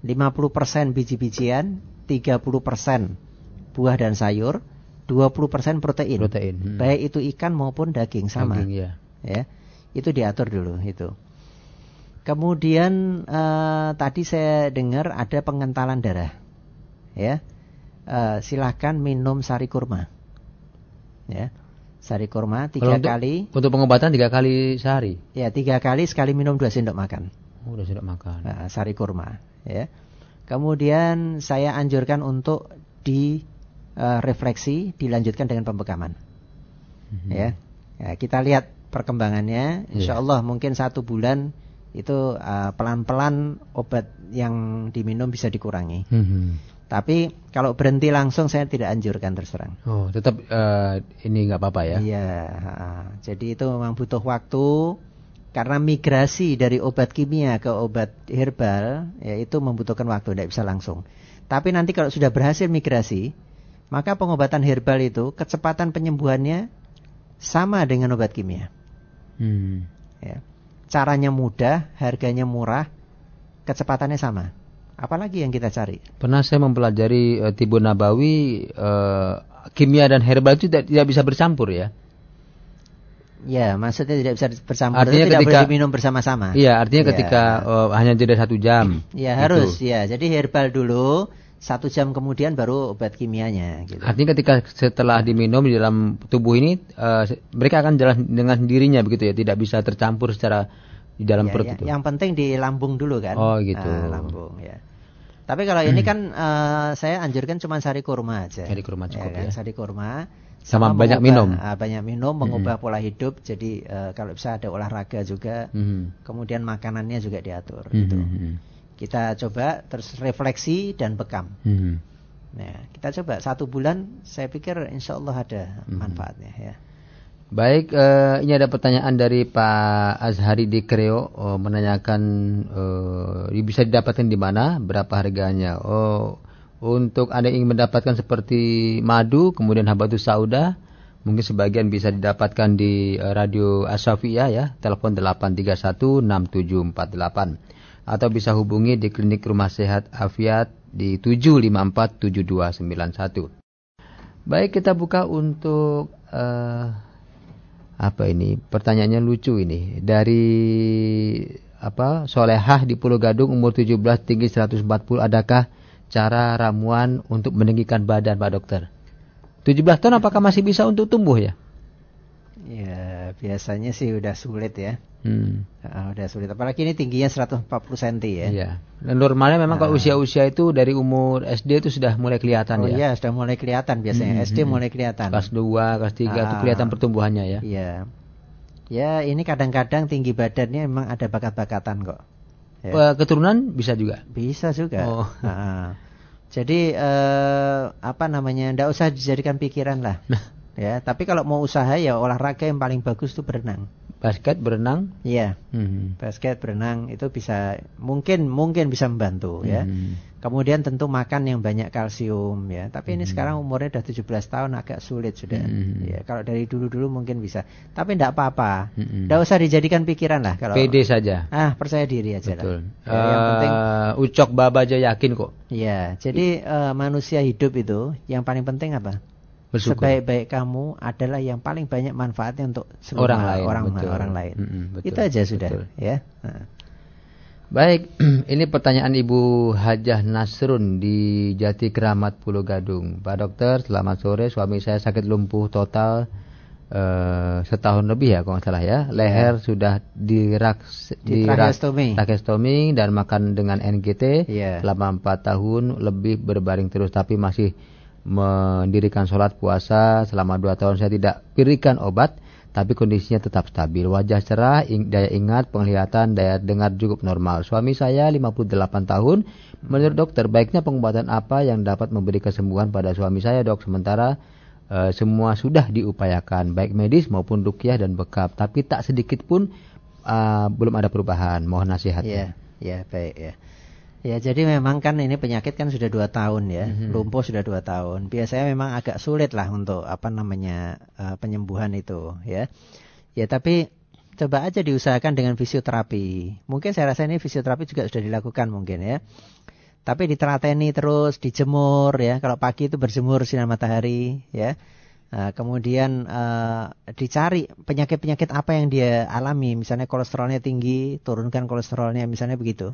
50% biji-bijian, 30% buah dan sayur, 20% protein. Protein. Hmm. Baik itu ikan maupun daging sama. Daging, ya. Ya. Itu diatur dulu itu. Kemudian eh, tadi saya dengar ada pengentalan darah. Ya. Eh, silahkan minum sari kurma. Ya. Sari kurma tiga Kalau untuk, kali. Untuk pengobatan tiga kali sehari. Ya, tiga kali sekali minum dua sendok makan. Oh, udah sudah makan. Nah, sari kurma, ya. Kemudian saya anjurkan untuk di eh, refleksi dilanjutkan dengan pembekaman. Mhm. Ya. Ya, kita lihat perkembangannya. Insya Iya. Allah mungkin satu bulan itu eh, pelan-pelan obat yang diminum bisa dikurangi. Mhm. Tapi kalau berhenti langsung saya tidak anjurkan terus terang. Oh, tetap eh, ini nggak apa-apa ya. Iya, jadi itu memang butuh waktu karena migrasi dari obat kimia ke obat herbal ya itu membutuhkan waktu, tidak bisa langsung. Tapi nanti kalau sudah berhasil migrasi, maka pengobatan herbal itu kecepatan penyembuhannya sama dengan obat kimia. Hmm. Ya. Caranya mudah, harganya murah, kecepatannya sama. Apalagi yang kita cari? Pernah saya mempelajari eh, tibun nabawi eh, kimia dan herbal itu tidak, tidak bisa bercampur ya. Ya, maksudnya tidak bisa bercampur, Artinya itu tidak ketika- boleh diminum bersama-sama. Iya, artinya Ya. ketika eh, hanya jeda satu jam. Ya Gitu. harus ya. Jadi herbal dulu satu jam kemudian baru obat kimianya. Gitu. Artinya ketika setelah diminum di dalam tubuh ini eh, mereka akan jalan dengan sendirinya begitu ya, tidak bisa tercampur secara di dalam Ya, perut ya, itu. Yang penting di lambung dulu kan. Oh, gitu. Ah, lambung ya. Tapi kalau ini kan eh, saya anjurkan cuma sari kurma aja. Sari kurma cukup kan? ya. Sari kurma. Sama banyak minum. ah, banyak minum, mengubah pola hidup. Jadi eh, kalau bisa ada olahraga juga. Mhm. Kemudian makanannya juga diatur. Mhm, gitu. mhm, Kita coba terus refleksi dan bekam. mhm. Nah, kita coba satu bulan, saya pikir insya Allah ada manfaatnya ya. Baik, uh, ini ada pertanyaan dari Pak Azhari di Kreo oh, menanyakan uh, bisa didapatkan di mana, berapa harganya. Oh, untuk Anda ingin mendapatkan seperti madu, kemudian habatus sauda, mungkin sebagian bisa didapatkan di uh, Radio Asafia ya, telepon 8316748 atau bisa hubungi di klinik Rumah Sehat Afiat di 7547291. Baik, kita buka untuk uh, apa ini? Pertanyaannya lucu ini. Dari apa? Solehah di Pulau Gadung umur 17 tinggi 140 adakah cara ramuan untuk meninggikan badan Pak Dokter? 17 tahun apakah masih bisa untuk tumbuh ya? Ya, biasanya sih udah sulit ya. Hmm. Nah, udah sulit. Apalagi ini tingginya 140 cm ya. Iya. Dan normalnya memang nah. kalau usia-usia itu dari umur SD itu sudah mulai kelihatan oh, ya. iya, sudah mulai kelihatan biasanya. Hmm. SD hmm. mulai kelihatan. Kelas 2, kelas 3 ah. itu kelihatan pertumbuhannya ya. Iya. Ya, ini kadang-kadang tinggi badannya memang ada bakat-bakatan kok. Ya. Keturunan bisa juga. Bisa juga. Oh. Nah, jadi eh, apa namanya? Tidak usah dijadikan pikiran lah. Ya, tapi kalau mau usaha ya olahraga yang paling bagus itu berenang. Basket berenang? Iya. Hmm. Basket berenang itu bisa mungkin mungkin bisa membantu ya. hmm. ya. Kemudian tentu makan yang banyak kalsium ya. Tapi ini hmm. sekarang umurnya udah 17 tahun agak sulit sudah. Hmm. Ya, kalau dari dulu-dulu mungkin bisa. Tapi tidak apa-apa. Hmm. usah dijadikan pikiran lah kalau PD saja. Ah, percaya diri aja Betul. lah. Ya, uh, yang penting ucok baba aja yakin kok. Iya, jadi uh, manusia hidup itu yang paling penting apa? Sebaik-baik kamu adalah yang paling banyak manfaatnya untuk orang lain, orang betul. orang lain. Mm -hmm, betul, Itu aja sudah, betul. ya. Nah. Baik, ini pertanyaan Ibu Hajah Nasrun di Jati Keramat Pulau Gadung. Pak Dokter, selamat sore. Suami saya sakit lumpuh total uh, setahun lebih ya, kalau nggak salah ya. Leher ya. sudah dirak, di tracheostomy dan makan dengan NGT ya. selama 4 tahun lebih berbaring terus, tapi masih mendirikan sholat puasa selama dua tahun saya tidak berikan obat tapi kondisinya tetap stabil. Wajah cerah, daya ingat, penglihatan, daya dengar cukup normal. Suami saya 58 tahun. Menurut dokter, baiknya pengobatan apa yang dapat memberi kesembuhan pada suami saya, dok? Sementara e, semua sudah diupayakan, baik medis maupun rukyah dan bekap. Tapi tak sedikit pun e, belum ada perubahan. Mohon nasihatnya. Ya, ya baik ya. Ya jadi memang kan ini penyakit kan sudah dua tahun ya, mm-hmm. lumpuh sudah dua tahun. Biasanya memang agak sulit lah untuk apa namanya uh, penyembuhan itu ya. Ya tapi coba aja diusahakan dengan fisioterapi. Mungkin saya rasa ini fisioterapi juga sudah dilakukan mungkin ya. Tapi diterateni terus, dijemur ya. Kalau pagi itu berjemur sinar matahari ya. Nah, kemudian uh, dicari penyakit-penyakit apa yang dia alami, misalnya kolesterolnya tinggi, turunkan kolesterolnya, misalnya begitu.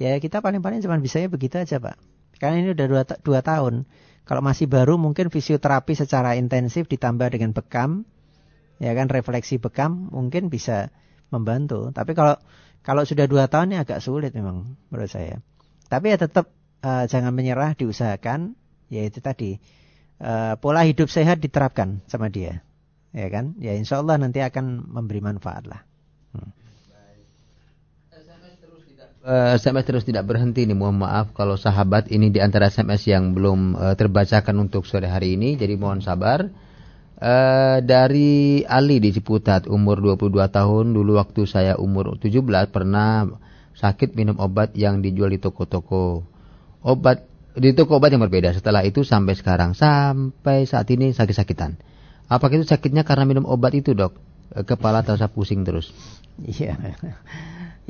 Ya kita paling-paling cuma bisanya begitu aja Pak. Karena ini udah dua, dua tahun. Kalau masih baru mungkin fisioterapi secara intensif ditambah dengan bekam, ya kan refleksi bekam mungkin bisa membantu. Tapi kalau kalau sudah dua tahun ini agak sulit memang menurut saya. Tapi ya tetap uh, jangan menyerah, diusahakan. Yaitu tadi uh, pola hidup sehat diterapkan sama dia, ya kan? Ya insya Allah nanti akan memberi manfaat lah. Hmm. Uh, eh, SMS terus tidak berhenti nih. Mohon maaf kalau sahabat ini di antara SMS yang belum uh, terbacakan untuk sore hari ini. Jadi mohon sabar. Uh, dari Ali di Ciputat, umur 22 tahun. Dulu waktu saya umur 17 pernah sakit minum obat yang dijual di toko-toko. Obat di toko obat yang berbeda. Setelah itu sampai sekarang sampai saat ini sakit-sakitan. Apakah itu sakitnya karena minum obat itu, Dok? Kepala terasa pusing terus. Iya.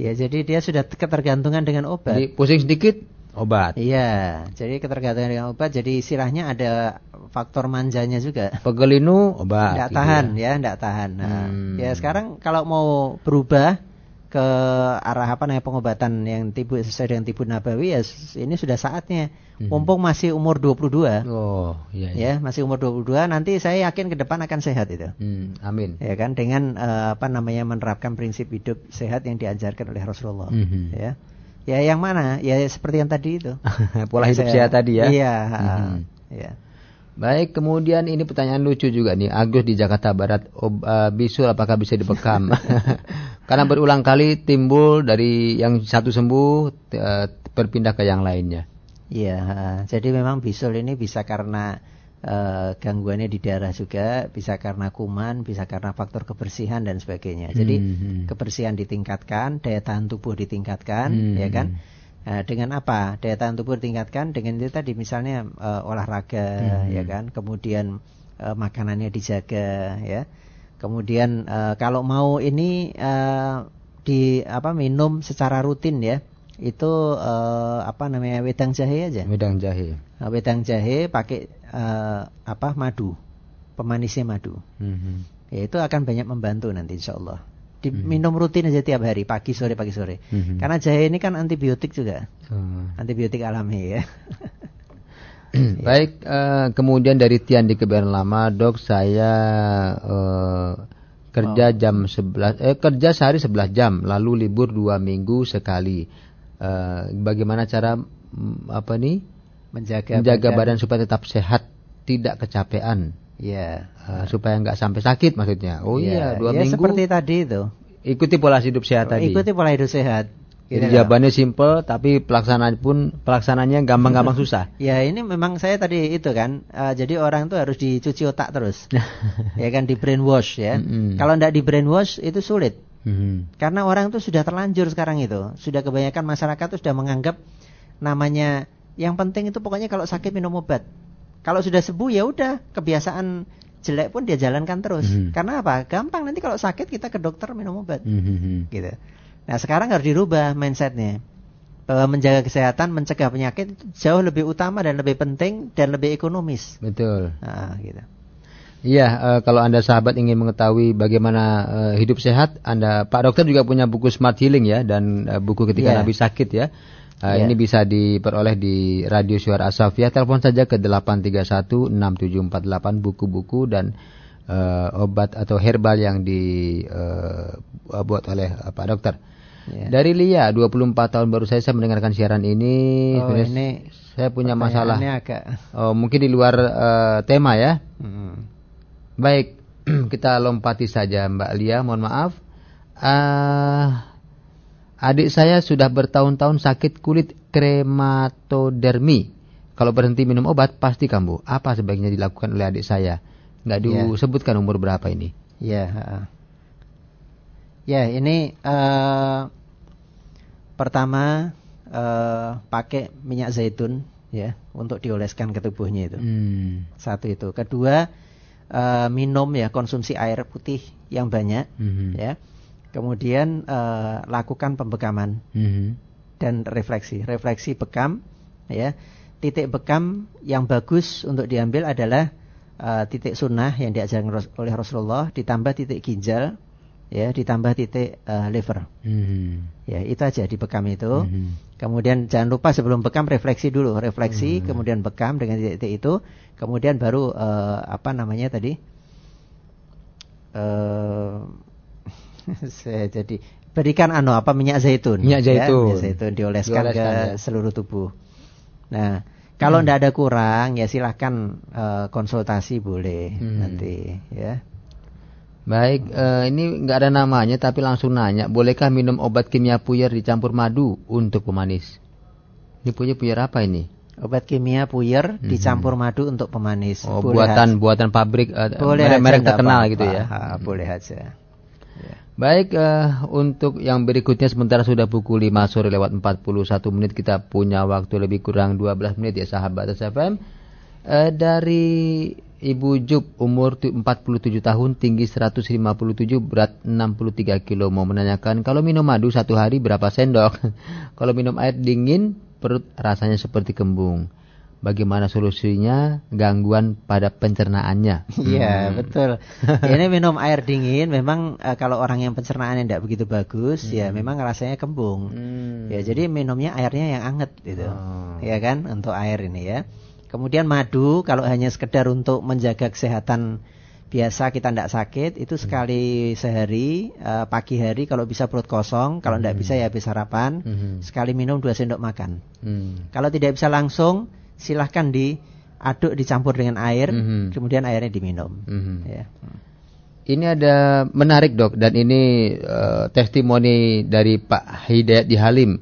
Ya, jadi dia sudah ketergantungan dengan obat. Jadi pusing sedikit obat. Iya, jadi ketergantungan dengan obat. Jadi istilahnya ada faktor manjanya juga. Pegelinu obat. Tidak gitu tahan ya, tidak ya, tahan. Nah, hmm. ya sekarang kalau mau berubah ke arah apa namanya pengobatan yang tipe sesuai dengan tipe nabawi ya ini sudah saatnya. Hmm. Mumpung masih umur 22. Oh, iya, iya. Ya, masih umur 22 nanti saya yakin ke depan akan sehat itu. Hmm, amin. Ya kan dengan uh, apa namanya menerapkan prinsip hidup sehat yang diajarkan oleh Rasulullah, hmm. ya. Ya yang mana? Ya seperti yang tadi itu. Pola hidup sehat tadi ya. Iya, hmm. ya. Baik, kemudian ini pertanyaan lucu juga nih. Agus di Jakarta Barat, ob, uh, bisul apakah bisa dibekam? Karena berulang kali timbul dari yang satu sembuh uh, berpindah ke yang lainnya. Iya, jadi memang bisul ini bisa karena uh, gangguannya di darah juga, bisa karena kuman, bisa karena faktor kebersihan dan sebagainya. Jadi hmm. hmm. kebersihan ditingkatkan, daya tahan tubuh ditingkatkan, hmm. ya kan? Nah, dengan apa? Daya tahan tubuh ditingkatkan dengan itu tadi misalnya uh, olahraga, hmm. ya kan? Kemudian uh, makanannya dijaga, ya. Kemudian uh, kalau mau ini uh, di apa minum secara rutin ya itu uh, apa namanya wedang jahe aja. Wedang jahe. Nah, wedang jahe pakai uh, apa madu, pemanisnya madu. Mm-hmm. Ya, itu akan banyak membantu nanti insya Allah. Diminum mm-hmm. rutin aja tiap hari, pagi sore pagi sore. Mm-hmm. Karena jahe ini kan antibiotik juga, oh. antibiotik alami ya. Baik, uh, kemudian dari Tian di Kebayoran Lama, dok saya uh, kerja oh. jam 11 eh kerja sehari 11 jam, lalu libur dua minggu sekali uh, bagaimana cara um, apa nih menjaga menjaga badan. badan supaya tetap sehat, tidak kecapean. Ya, uh, supaya nggak sampai sakit maksudnya. Oh iya, ya, dua ya, minggu. seperti tadi itu. Ikuti pola hidup sehat oh, tadi. Ikuti pola hidup sehat. Jadi gitu jawabannya simple tapi pelaksanaan pun pelaksananya gampang-gampang susah. Ya ini memang saya tadi itu kan. Uh, jadi orang tuh harus dicuci otak terus. ya kan di brainwash ya. Mm -hmm. Kalau tidak di brainwash itu sulit. Hmm. Karena orang itu sudah terlanjur sekarang itu, sudah kebanyakan masyarakat itu sudah menganggap namanya yang penting itu pokoknya kalau sakit minum obat. Kalau sudah sembuh ya udah kebiasaan jelek pun dia jalankan terus. Hmm. Karena apa? Gampang nanti kalau sakit kita ke dokter minum obat. Hmm. Gitu. Nah sekarang harus dirubah mindsetnya bahwa menjaga kesehatan, mencegah penyakit jauh lebih utama dan lebih penting dan lebih ekonomis. Betul. Nah, gitu. Iya, uh, kalau Anda sahabat ingin mengetahui bagaimana uh, hidup sehat, Anda Pak Dokter juga punya buku Smart Healing ya dan uh, buku ketika yeah. Nabi sakit ya. Uh, yeah. Ini bisa diperoleh di Radio Suara Asafia. Telepon saja ke 8316748 buku-buku dan uh, obat atau herbal yang dibuat uh, oleh Pak Dokter. Yeah. Dari Lia, 24 tahun baru saya, saya mendengarkan siaran ini. Oh, ini saya punya masalah. Agak... Oh, mungkin di luar uh, tema ya. Hmm. Baik, kita lompati saja Mbak Lia, mohon maaf. Uh, adik saya sudah bertahun-tahun sakit kulit krematodermi. Kalau berhenti minum obat pasti kambuh. Apa sebaiknya dilakukan oleh adik saya? Nggak ya. disebutkan yeah. umur berapa ini. Ya, yeah. ya ini uh, pertama uh, pakai minyak zaitun ya untuk dioleskan ke tubuhnya itu. Hmm. Satu itu. Kedua uh, minum ya konsumsi air putih yang banyak mm-hmm. ya kemudian uh, lakukan pembekaman mm-hmm. dan refleksi refleksi bekam ya titik bekam yang bagus untuk diambil adalah uh, titik sunnah yang diajarkan oleh Rasulullah ditambah titik ginjal ya ditambah titik uh, liver mm-hmm. ya itu aja di bekam itu mm-hmm. kemudian jangan lupa sebelum bekam refleksi dulu refleksi mm-hmm. kemudian bekam dengan titik-titik itu kemudian baru uh, apa namanya tadi uh, saya jadi berikan anu apa minyak zaitun minyak zaitun, ya, minyak zaitun dioleskan, dioleskan ke ya. seluruh tubuh nah kalau tidak hmm. ada kurang ya silahkan uh, konsultasi boleh hmm. nanti ya Baik, uh, ini nggak ada namanya tapi langsung nanya, bolehkah minum obat kimia puyer dicampur madu untuk pemanis? Ini puyer puyer apa ini? Obat kimia puyer hmm. dicampur madu untuk pemanis. Oh, boleh buatan aja. buatan pabrik uh, boleh merek, merek terkenal apa, gitu ya. Ha, boleh aja. Ya. Baik, uh, untuk yang berikutnya sementara sudah pukul 5 sore lewat 41 menit kita punya waktu lebih kurang 12 menit ya sahabat SFM. Uh, dari Ibu Jub umur 47 tahun, tinggi 157, berat 63 kilo. Mau menanyakan kalau minum madu satu hari berapa sendok? kalau minum air dingin perut rasanya seperti kembung. Bagaimana solusinya? Gangguan pada pencernaannya. Iya hmm. betul. Ini minum air dingin. Memang uh, kalau orang yang pencernaannya tidak begitu bagus, ya hmm. ya memang rasanya kembung. Hmm. Ya jadi minumnya airnya yang anget gitu, oh. ya kan untuk air ini ya. Kemudian madu kalau hanya sekedar untuk menjaga kesehatan biasa kita tidak sakit itu hmm. sekali sehari uh, pagi hari kalau bisa perut kosong kalau tidak hmm. bisa ya habis sarapan hmm. sekali minum dua sendok makan hmm. kalau tidak bisa langsung silahkan diaduk dicampur dengan air hmm. kemudian airnya diminum hmm. ya. ini ada menarik dok dan ini uh, testimoni dari Pak Hidayat di Halim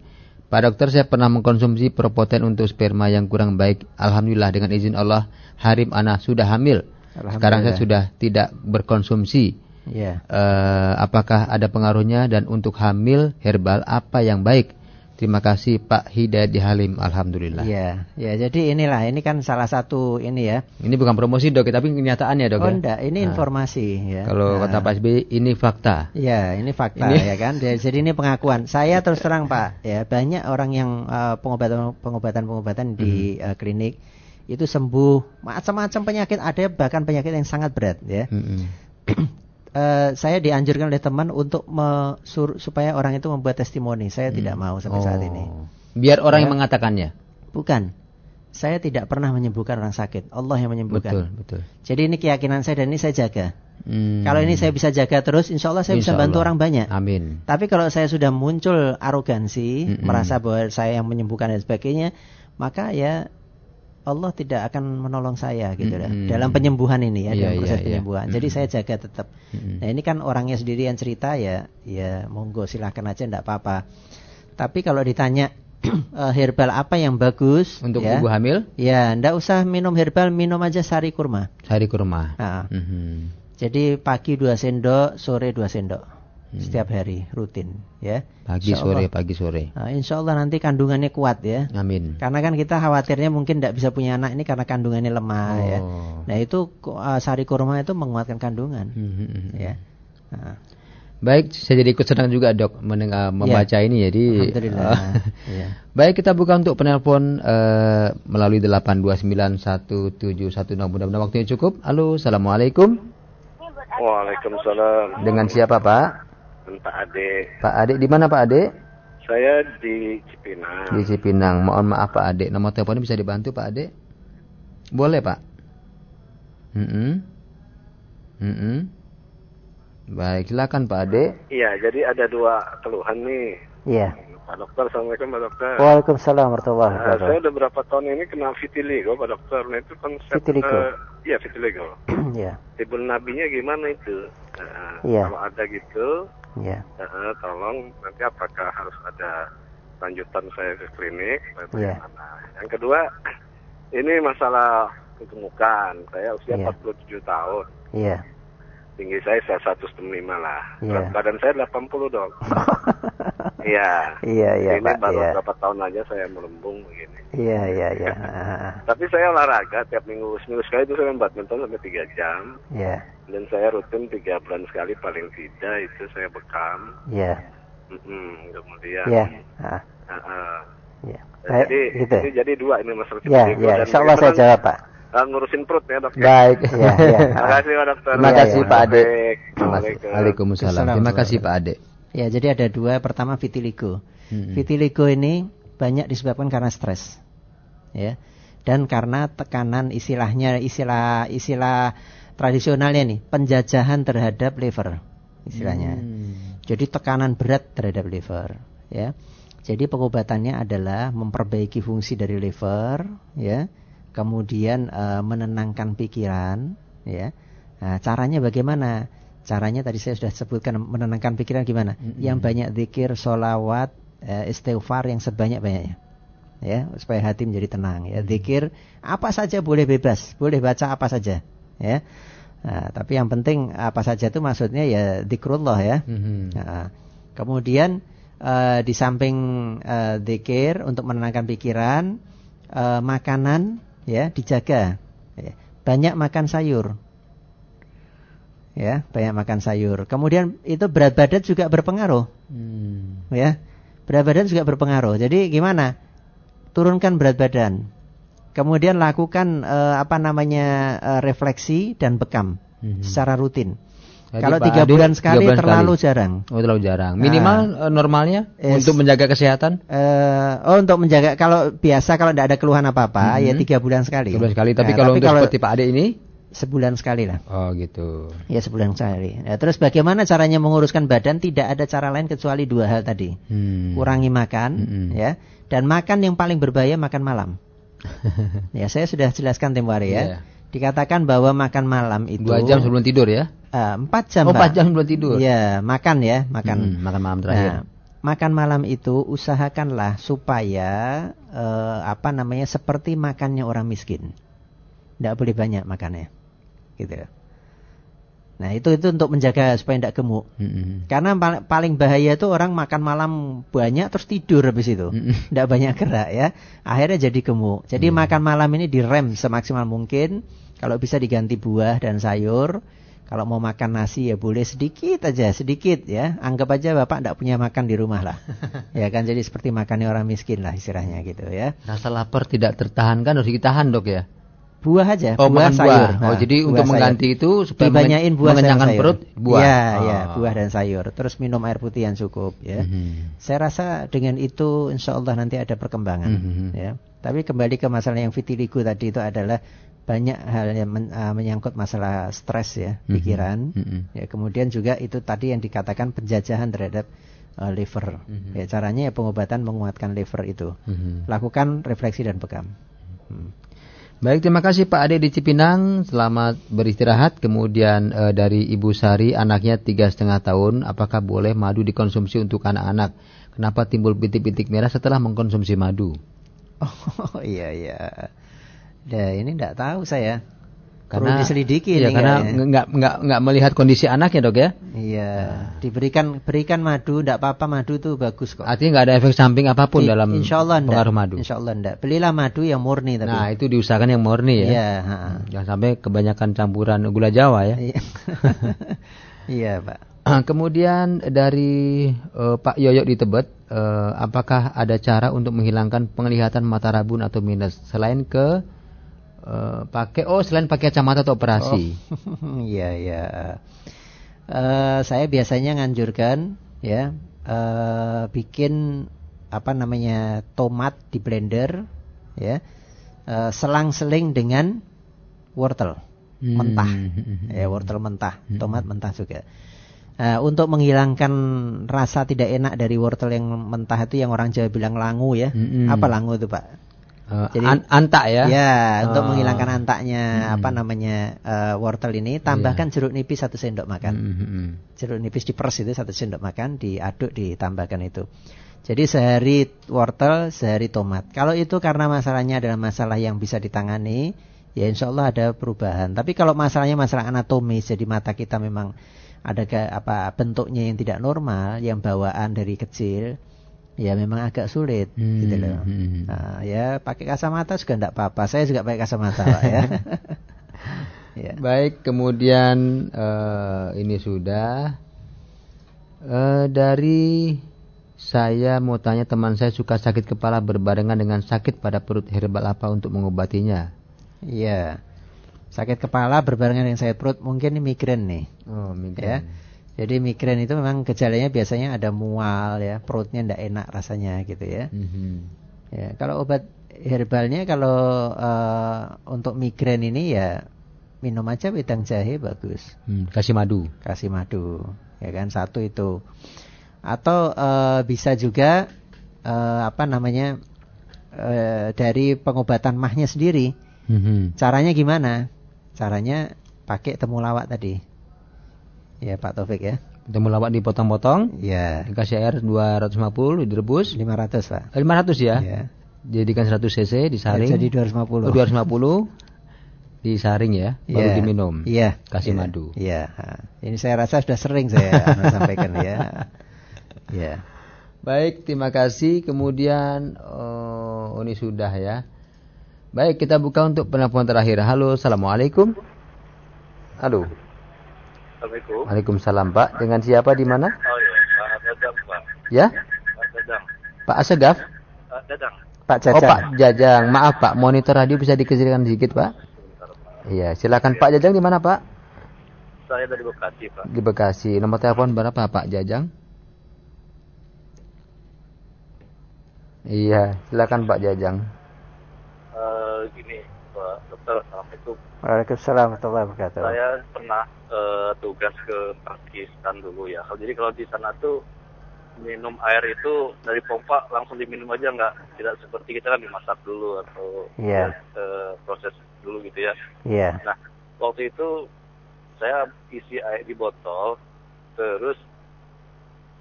Pak dokter, saya pernah mengkonsumsi propoten untuk sperma yang kurang baik. Alhamdulillah dengan izin Allah, harim anak sudah hamil. Sekarang saya sudah tidak berkonsumsi. Ya. Eh, apakah ada pengaruhnya dan untuk hamil herbal apa yang baik? Terima kasih Pak Hidayat di Halim. Alhamdulillah. Ya, ya. Jadi inilah, ini kan salah satu ini ya. Ini bukan promosi dok, tapi kenyataannya dok. Oh ya? enggak, ini Nah, informasi ya. Kalau Nah, kata Pak SBY, ini fakta. Ya, ini fakta Ini- ya kan. Jadi ini pengakuan. Saya terus terang Pak, ya banyak orang yang eh, pengobatan pengobatan pengobatan di Hmm. eh, klinik itu sembuh macam-macam penyakit ada bahkan penyakit yang sangat berat ya. Mm-mm. Eh, saya dianjurkan oleh teman untuk me- sur- supaya orang itu membuat testimoni. Saya tidak mau sampai saat ini. Oh. Biar orang Ya. yang mengatakannya. Bukan. Saya tidak pernah menyembuhkan orang sakit. Allah yang menyembuhkan. Betul, betul. Jadi ini keyakinan saya dan ini saya jaga. Hmm. Kalau ini saya bisa jaga terus, insya Allah saya bisa Insya bantu Allah. orang banyak. Amin. Tapi kalau saya sudah muncul arogansi, Mm-mm. merasa bahwa saya yang menyembuhkan dan sebagainya, maka ya Allah tidak akan menolong saya gitu dah. Mm-mm. dalam penyembuhan ini ya, Iya, dalam proses iya, iya. penyembuhan. Jadi Mm-mm. saya jaga tetap. Mm-mm. Nah ini kan orangnya sendiri yang cerita ya, ya monggo silahkan aja enggak apa-apa. Tapi kalau ditanya eh, herbal apa yang bagus Untuk ya, ibu hamil, Ya, ndak usah minum herbal, minum aja sari kurma. sehari kurma. Nah, Mhm. jadi pagi 2 sendok, sore 2 sendok. Hmm. Setiap hari rutin ya. Pagi Insya sore, Allah. pagi sore. Nah, insya Allah nanti kandungannya kuat ya. Amin. Karena kan kita khawatirnya mungkin tidak bisa punya anak ini karena kandungannya lemah ya. Oh. Nah itu uh, sari kurma itu menguatkan kandungan Mhm. ya. Nah, Baik, saya jadi ikut senang juga dok mendengar membaca ini jadi. Iya. Alhamdulillah. Iya. Baik, kita buka untuk penelpon eh, melalui 8291716 mudah-mudahan waktunya cukup. Halo, assalamualaikum. Waalaikumsalam. Dengan siapa Pak? Pak Ade. Pak Adik di mana Pak Adik? Saya di Cipinang. Di Cipinang. Mohon maaf Pak Adik, nomor teleponnya bisa dibantu Pak Adik? Boleh Pak? Hmm. Hmm. Baik, silakan Pak Adik. Iya, jadi ada dua keluhan nih. Iya. Pak Dokter, Assalamualaikum Pak Dokter. Waalaikumsalam warahmatullahi Nah, saya wabarakatuh. udah berapa tahun ini kena vitiligo Pak Dokter. Nah itu konsep... Vitiligo? eh, Iya, vitiligo. Iya. Tibul nabinya gimana itu? Nah, Iya. Kalau ada gitu, Iya. eh, tolong nanti apakah harus ada lanjutan saya ke klinik? bagaimana? Yang kedua, ini masalah kegemukan. Saya usia Iya. 47 tahun. Iya. Tinggi saya saya 105 lah. Iya. Berat badan saya 80 dok. Iya. Iya, iya, Ini Pak, baru iya. berapa tahun aja saya melembung begini. Iya, iya, iya. Tapi saya olahraga tiap minggu seminggu sekali itu saya main badminton sampai 3 jam. Iya. Dan saya rutin tiga bulan sekali paling tidak itu saya bekam. Iya. Mm-mm, kemudian. Iya. Ah, Ah, ah. Iya. Nah, Baik, jadi, gitu. jadi jadi dua ini masalah Ya, vitiligo ya. dan Insya Allah saya jawab, Pak. Ah, ngurusin perut ya dok. ya. Baik. Iya, iya. Terima kasih Pak Dokter. Terima kasih iya. Pak. Assalamualaikum. Waalaikumsalam. Terima kasih Pak Adik. Ya, jadi ada dua. Pertama vitiligo. Hmm. Vitiligo ini banyak disebabkan karena stres. Ya. Dan karena tekanan istilahnya istilah istilah tradisionalnya nih, penjajahan terhadap liver istilahnya. Hmm. Jadi tekanan berat terhadap liver, ya. Jadi pengobatannya adalah memperbaiki fungsi dari liver, ya. Kemudian eh, menenangkan pikiran, ya. Nah, caranya bagaimana? Caranya tadi saya sudah sebutkan menenangkan pikiran gimana? Mm-mm. Yang banyak zikir, solawat, eh, istighfar yang sebanyak-banyaknya. Ya, supaya hati menjadi tenang ya. Zikir apa saja boleh bebas, boleh baca apa saja, ya. Nah, tapi yang penting apa saja itu maksudnya ya zikrullah ya. Mhm. Nah, kemudian eh, di samping eh, zikir untuk menenangkan pikiran, eh, makanan ya dijaga. Ya. Banyak makan sayur. Ya, banyak makan sayur. Kemudian itu berat badan juga berpengaruh, Hmm. ya. Berat badan juga berpengaruh. Jadi gimana? Turunkan berat badan. Kemudian lakukan eh, apa namanya eh, refleksi dan bekam Mhm. secara rutin. Jadi Kalau tiga bulan tiga sekali bulan terlalu sekali. jarang. Oh terlalu jarang. Minimal eh, normalnya Yes. untuk menjaga kesehatan Eh, oh untuk menjaga kalau biasa kalau tidak ada keluhan apa apa Mhm. ya tiga bulan sekali. tiga bulan sekali. Tapi Nah, kalau untuk seperti Pak Ade ini, sebulan sekali lah. oh gitu. Ya sebulan sekali. Ya, terus bagaimana caranya menguruskan badan? Tidak ada cara lain kecuali dua hal tadi. Hmm. Kurangi makan, Mhm. ya. Dan makan yang paling berbahaya makan malam. ya saya sudah jelaskan tempo hari ya. Iya. Dikatakan bahwa makan malam itu Dua jam sebelum tidur ya? Eh, empat jam. Oh, empat jam sebelum tidur. Iya makan ya makan. Hmm, makan malam terakhir. Nah, makan malam itu usahakanlah supaya eh, apa namanya seperti makannya orang miskin. Tidak boleh banyak makannya. Gitu. Nah, itu itu untuk menjaga supaya tidak gemuk. Mm-mm. Karena pal- paling bahaya itu orang makan malam banyak terus tidur habis itu. Mm-mm. Tidak banyak gerak ya. Akhirnya jadi gemuk. Jadi Iya. makan malam ini direm semaksimal mungkin. Kalau bisa diganti buah dan sayur. Kalau mau makan nasi ya boleh sedikit aja, sedikit ya. Anggap aja Bapak tidak punya makan di rumah lah. ya kan jadi seperti makannya orang miskin lah istilahnya gitu ya. Rasa lapar tidak tertahankan harus ditahan dok ya. Buah aja, Oh buah sayur. buah. Oh Nah, jadi buah untuk sayur. mengganti itu supaya dibanyain buah mengenyangkan sayur. perut buah. Iya, Oh. iya, buah dan sayur. Terus minum air putih yang cukup ya. Mhm. Saya rasa dengan itu insya Allah nanti ada perkembangan Mhm. ya. Tapi kembali ke masalah yang vitiligo tadi itu adalah banyak hal yang men- ah, menyangkut masalah stres ya, Mhm. pikiran. Mhm. Ya, kemudian juga itu tadi yang dikatakan penjajahan terhadap eh, liver. Mhm. Ya, caranya ya pengobatan menguatkan liver itu. Mhm. Lakukan refleksi dan bekam. Hmm. Baik, terima kasih Pak Ade di Cipinang. Selamat beristirahat. Kemudian eh, dari Ibu Sari, anaknya tiga setengah tahun. Apakah boleh madu dikonsumsi untuk anak-anak? Kenapa timbul bintik-bintik merah setelah mengkonsumsi madu? Oh iya iya. Nah, ini tidak tahu saya. Karena Perlu diselidiki ya, ini karena nggak nggak nggak melihat kondisi anaknya dok ya. Iya, diberikan berikan madu, tidak apa-apa madu itu bagus kok. Artinya nggak ada efek samping apa pun I- dalam insya Allah enggak. pengaruh madu. Insya Allah enggak. Belilah madu yang murni tapi. Nah itu diusahakan yang murni ya. Iya. Jangan sampai kebanyakan campuran gula Jawa ya. Iya. Iya, Pak. Kemudian dari eh, Pak Yoyo di Tebet, eh, apakah ada cara untuk menghilangkan penglihatan mata rabun atau minus selain ke eh, pakai oh selain pakai kacamata atau operasi? Oh, Iya, iya. Eh, saya biasanya nganjurkan ya eh, bikin apa namanya tomat di blender ya eh, selang-seling dengan wortel mentah Hmm. ya wortel mentah tomat mentah juga Nah, untuk menghilangkan rasa tidak enak dari wortel yang mentah itu yang orang Jawa bilang langu ya Mm-mm. apa langu itu pak Eh, Jadi- an- antak ya? Ya, untuk Oh. menghilangkan antaknya Hmm. apa namanya eh, wortel ini, tambahkan jeruk nipis satu sendok makan. Hmm, hmm, hmm. Jeruk nipis diperes itu satu sendok makan, diaduk, ditambahkan itu. Jadi sehari wortel, sehari tomat. Kalau itu karena masalahnya adalah masalah yang bisa ditangani, ya insya Allah ada perubahan. Tapi kalau masalahnya masalah anatomis, jadi mata kita memang ada ke- apa bentuknya yang tidak normal, yang bawaan dari kecil, ya memang agak sulit, Hmm, gitu loh. hmm. Nah, ya pakai kacamata juga tidak apa-apa. Saya juga pakai kacamata, Pak ya. ya. Baik, kemudian eh, ini sudah Eh, dari saya mau tanya teman saya suka sakit kepala berbarengan dengan sakit pada perut herbal apa untuk mengobatinya? Iya. Sakit kepala berbarengan dengan sakit perut mungkin ini migrain nih. Oh, Ya. Jadi migrain itu memang gejalanya biasanya ada mual ya, perutnya tidak enak rasanya gitu ya. Mhm. Ya, kalau obat herbalnya kalau eh, untuk migrain ini ya minum aja wedang jahe bagus. Hmm, kasih madu. Kasih madu, ya kan satu itu. Atau eh, bisa juga eh, apa namanya eh, dari pengobatan mahnya sendiri. Mhm. Caranya gimana? Caranya pakai temulawak tadi. Ya Pak Taufik ya. Kita melawat dipotong-potong, Ya. dikasih air 250, direbus. 500 Pak. Eh, 500 ya? Ya. Jadikan 100 cc, disaring. Jadi 250. Oh, 250 disaring ya, baru Ya. diminum. Iya. Kasih Iya. madu. Iya. Ini saya rasa sudah sering saya anu sampaikan ya. Ya. Baik, terima kasih. Kemudian oh, ini sudah ya. Baik, kita buka untuk penelpon terakhir. Halo, assalamualaikum. Halo. Assalamualaikum. Waalaikumsalam Pak. Dengan siapa di mana? Oh iya, Pak Dadang, Pak. Ya, Pak Dadang. Pak Asegaf. Pak Dadang. Pak Oh Jajang. Pak Jajang. Maaf Pak, monitor radio bisa dikecilkan sedikit Pak. Iya, silakan Pak Jajang di mana Pak? Saya dari Bekasi, Pak. Di Bekasi. Nomor telepon berapa Pak Jajang? Iya, silakan Pak Jajang. Eh, gini, Pak Dokter, Assalamualaikum. Waalaikumsalam warahmatullahi wabarakatuh. Saya pernah eh, tugas ke Pakistan dulu ya. Jadi kalau di sana tuh minum air itu dari pompa langsung diminum aja nggak tidak seperti kita kan dimasak dulu atau Iya. eh, proses dulu gitu ya. Iya. Nah, waktu itu saya isi air di botol, terus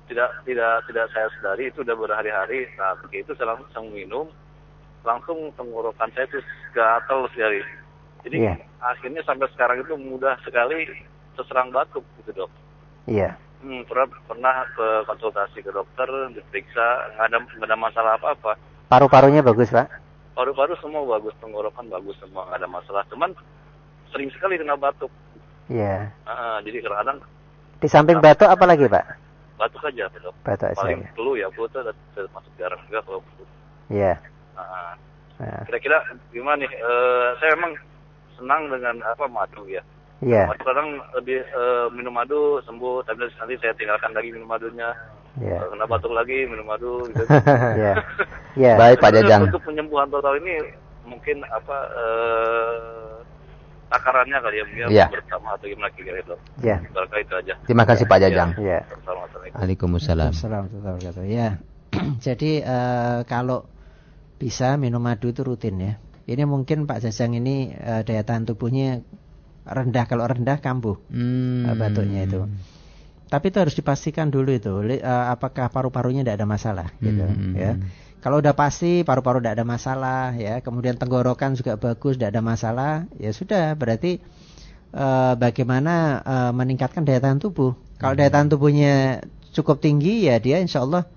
tidak tidak tidak saya sadari itu udah berhari-hari. Nah begitu saya langsung minum, langsung tenggorokan saya itu gatal sekali. Jadi Iya. akhirnya sampai sekarang itu mudah sekali terserang batuk gitu dok. Iya. Hmm, pernah pernah ke konsultasi ke dokter, diperiksa nggak ada nggak ada masalah apa-apa. Paru-parunya bagus, Pak? Paru-paru semua bagus, tenggorokan bagus semua nggak ada masalah. Cuman sering sekali kena batuk. Iya. Ah, jadi kadang-kadang Di samping batuk apa lagi, Pak? batuk aja dok. Batuk Paling saja. flu ya, flu itu termasuk jarang juga kalau flu. Iya. Ah, Nah, kira-kira gimana nih? Eh, saya emang senang dengan apa madu ya. Iya. Madu kadang lebih eh, minum madu sembuh, tapi nanti saya tinggalkan lagi minum madunya. Iya. Eh, Kena batuk lagi minum madu. Gitu. Iya. Iya. Baik Pak Jajang. Untuk penyembuhan total ini mungkin apa eh, takarannya kali ya mungkin Iya. bersama atau gimana kira-kira dok. Iya. Barangkali itu aja. Terima kasih Pak Jajang. Iya. Assalamualaikum. Waalaikumsalam. Assalamualaikum. Ya. Jadi eh, kalau bisa minum madu itu rutin ya. Ini mungkin Pak Jajang ini eh, daya tahan tubuhnya rendah. Kalau rendah kambuh Hmm. eh, batuknya itu. Tapi itu harus dipastikan dulu itu eh, apakah paru-parunya tidak ada masalah gitu Hmm. ya. Kalau udah pasti paru-paru tidak ada masalah ya, kemudian tenggorokan juga bagus, tidak ada masalah, ya sudah berarti eh, bagaimana eh, meningkatkan daya tahan tubuh. Kalau daya tahan tubuhnya cukup tinggi ya dia insya Allah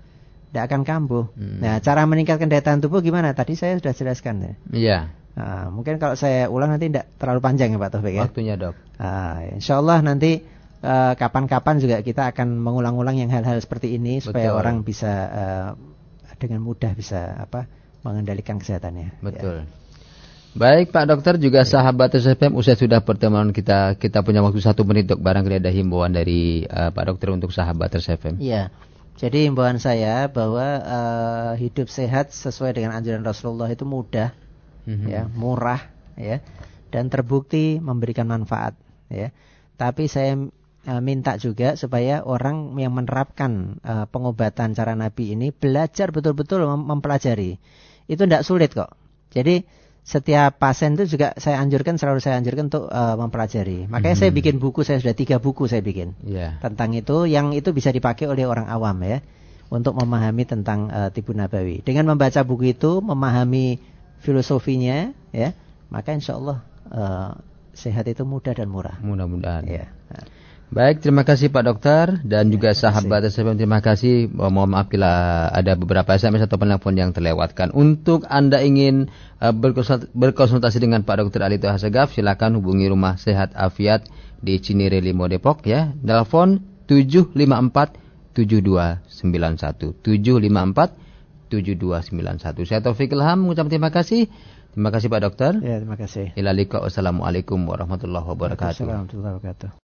tidak akan kambuh. Hmm. Nah cara meningkatkan daya tahan tubuh gimana? Tadi saya sudah jelaskan ya. Iya. Nah, mungkin kalau saya ulang nanti tidak terlalu panjang ya Pak Taufik ya. Waktunya dok. Ah, insya Allah nanti eh, kapan-kapan juga kita akan mengulang-ulang yang hal-hal seperti ini supaya Betul. orang bisa eh, dengan mudah bisa apa mengendalikan kesehatannya. Betul. Baik Pak Dokter juga sahabat SFM usai sudah pertemuan kita kita punya waktu satu menit dok barangkali ada himbauan dari eh, Pak Dokter untuk sahabat SFM. Iya. Jadi himbauan saya bahwa eh, hidup sehat sesuai dengan anjuran Rasulullah itu mudah, Mhm. ya, murah, ya, dan terbukti memberikan manfaat, ya. Tapi saya eh, minta juga supaya orang yang menerapkan eh, pengobatan cara Nabi ini belajar betul-betul mem- mempelajari. Itu tidak sulit kok. Jadi setiap pasien itu juga saya anjurkan selalu saya anjurkan untuk eh, mempelajari. Makanya saya bikin buku, saya sudah tiga buku saya bikin Iya. tentang itu yang itu bisa dipakai oleh orang awam ya untuk memahami tentang uh, tibu nabawi. Dengan membaca buku itu, memahami filosofinya ya, maka insya Allah uh, sehat itu mudah dan murah. Mudah-mudahan. Ya. Baik, terima kasih Pak Dokter dan juga sahabat SFM terima kasih. Mohon maaf bila ada beberapa SMS atau penelpon yang terlewatkan. Untuk Anda ingin eh, berkonsul- berkonsultasi dengan Pak Dokter Alito Hasegaf, silakan hubungi Rumah Sehat Afiat di Cinere Limo Depok ya. Telepon 754 7291 754 7291. Saya Taufik Ilham mengucapkan terima kasih. Terima kasih Pak Dokter. Ya, terima kasih. Ila liqa. Wassalamualaikum warahmatullahi wabarakatuh. Assalamualaikum warahmatullahi wabarakatuh.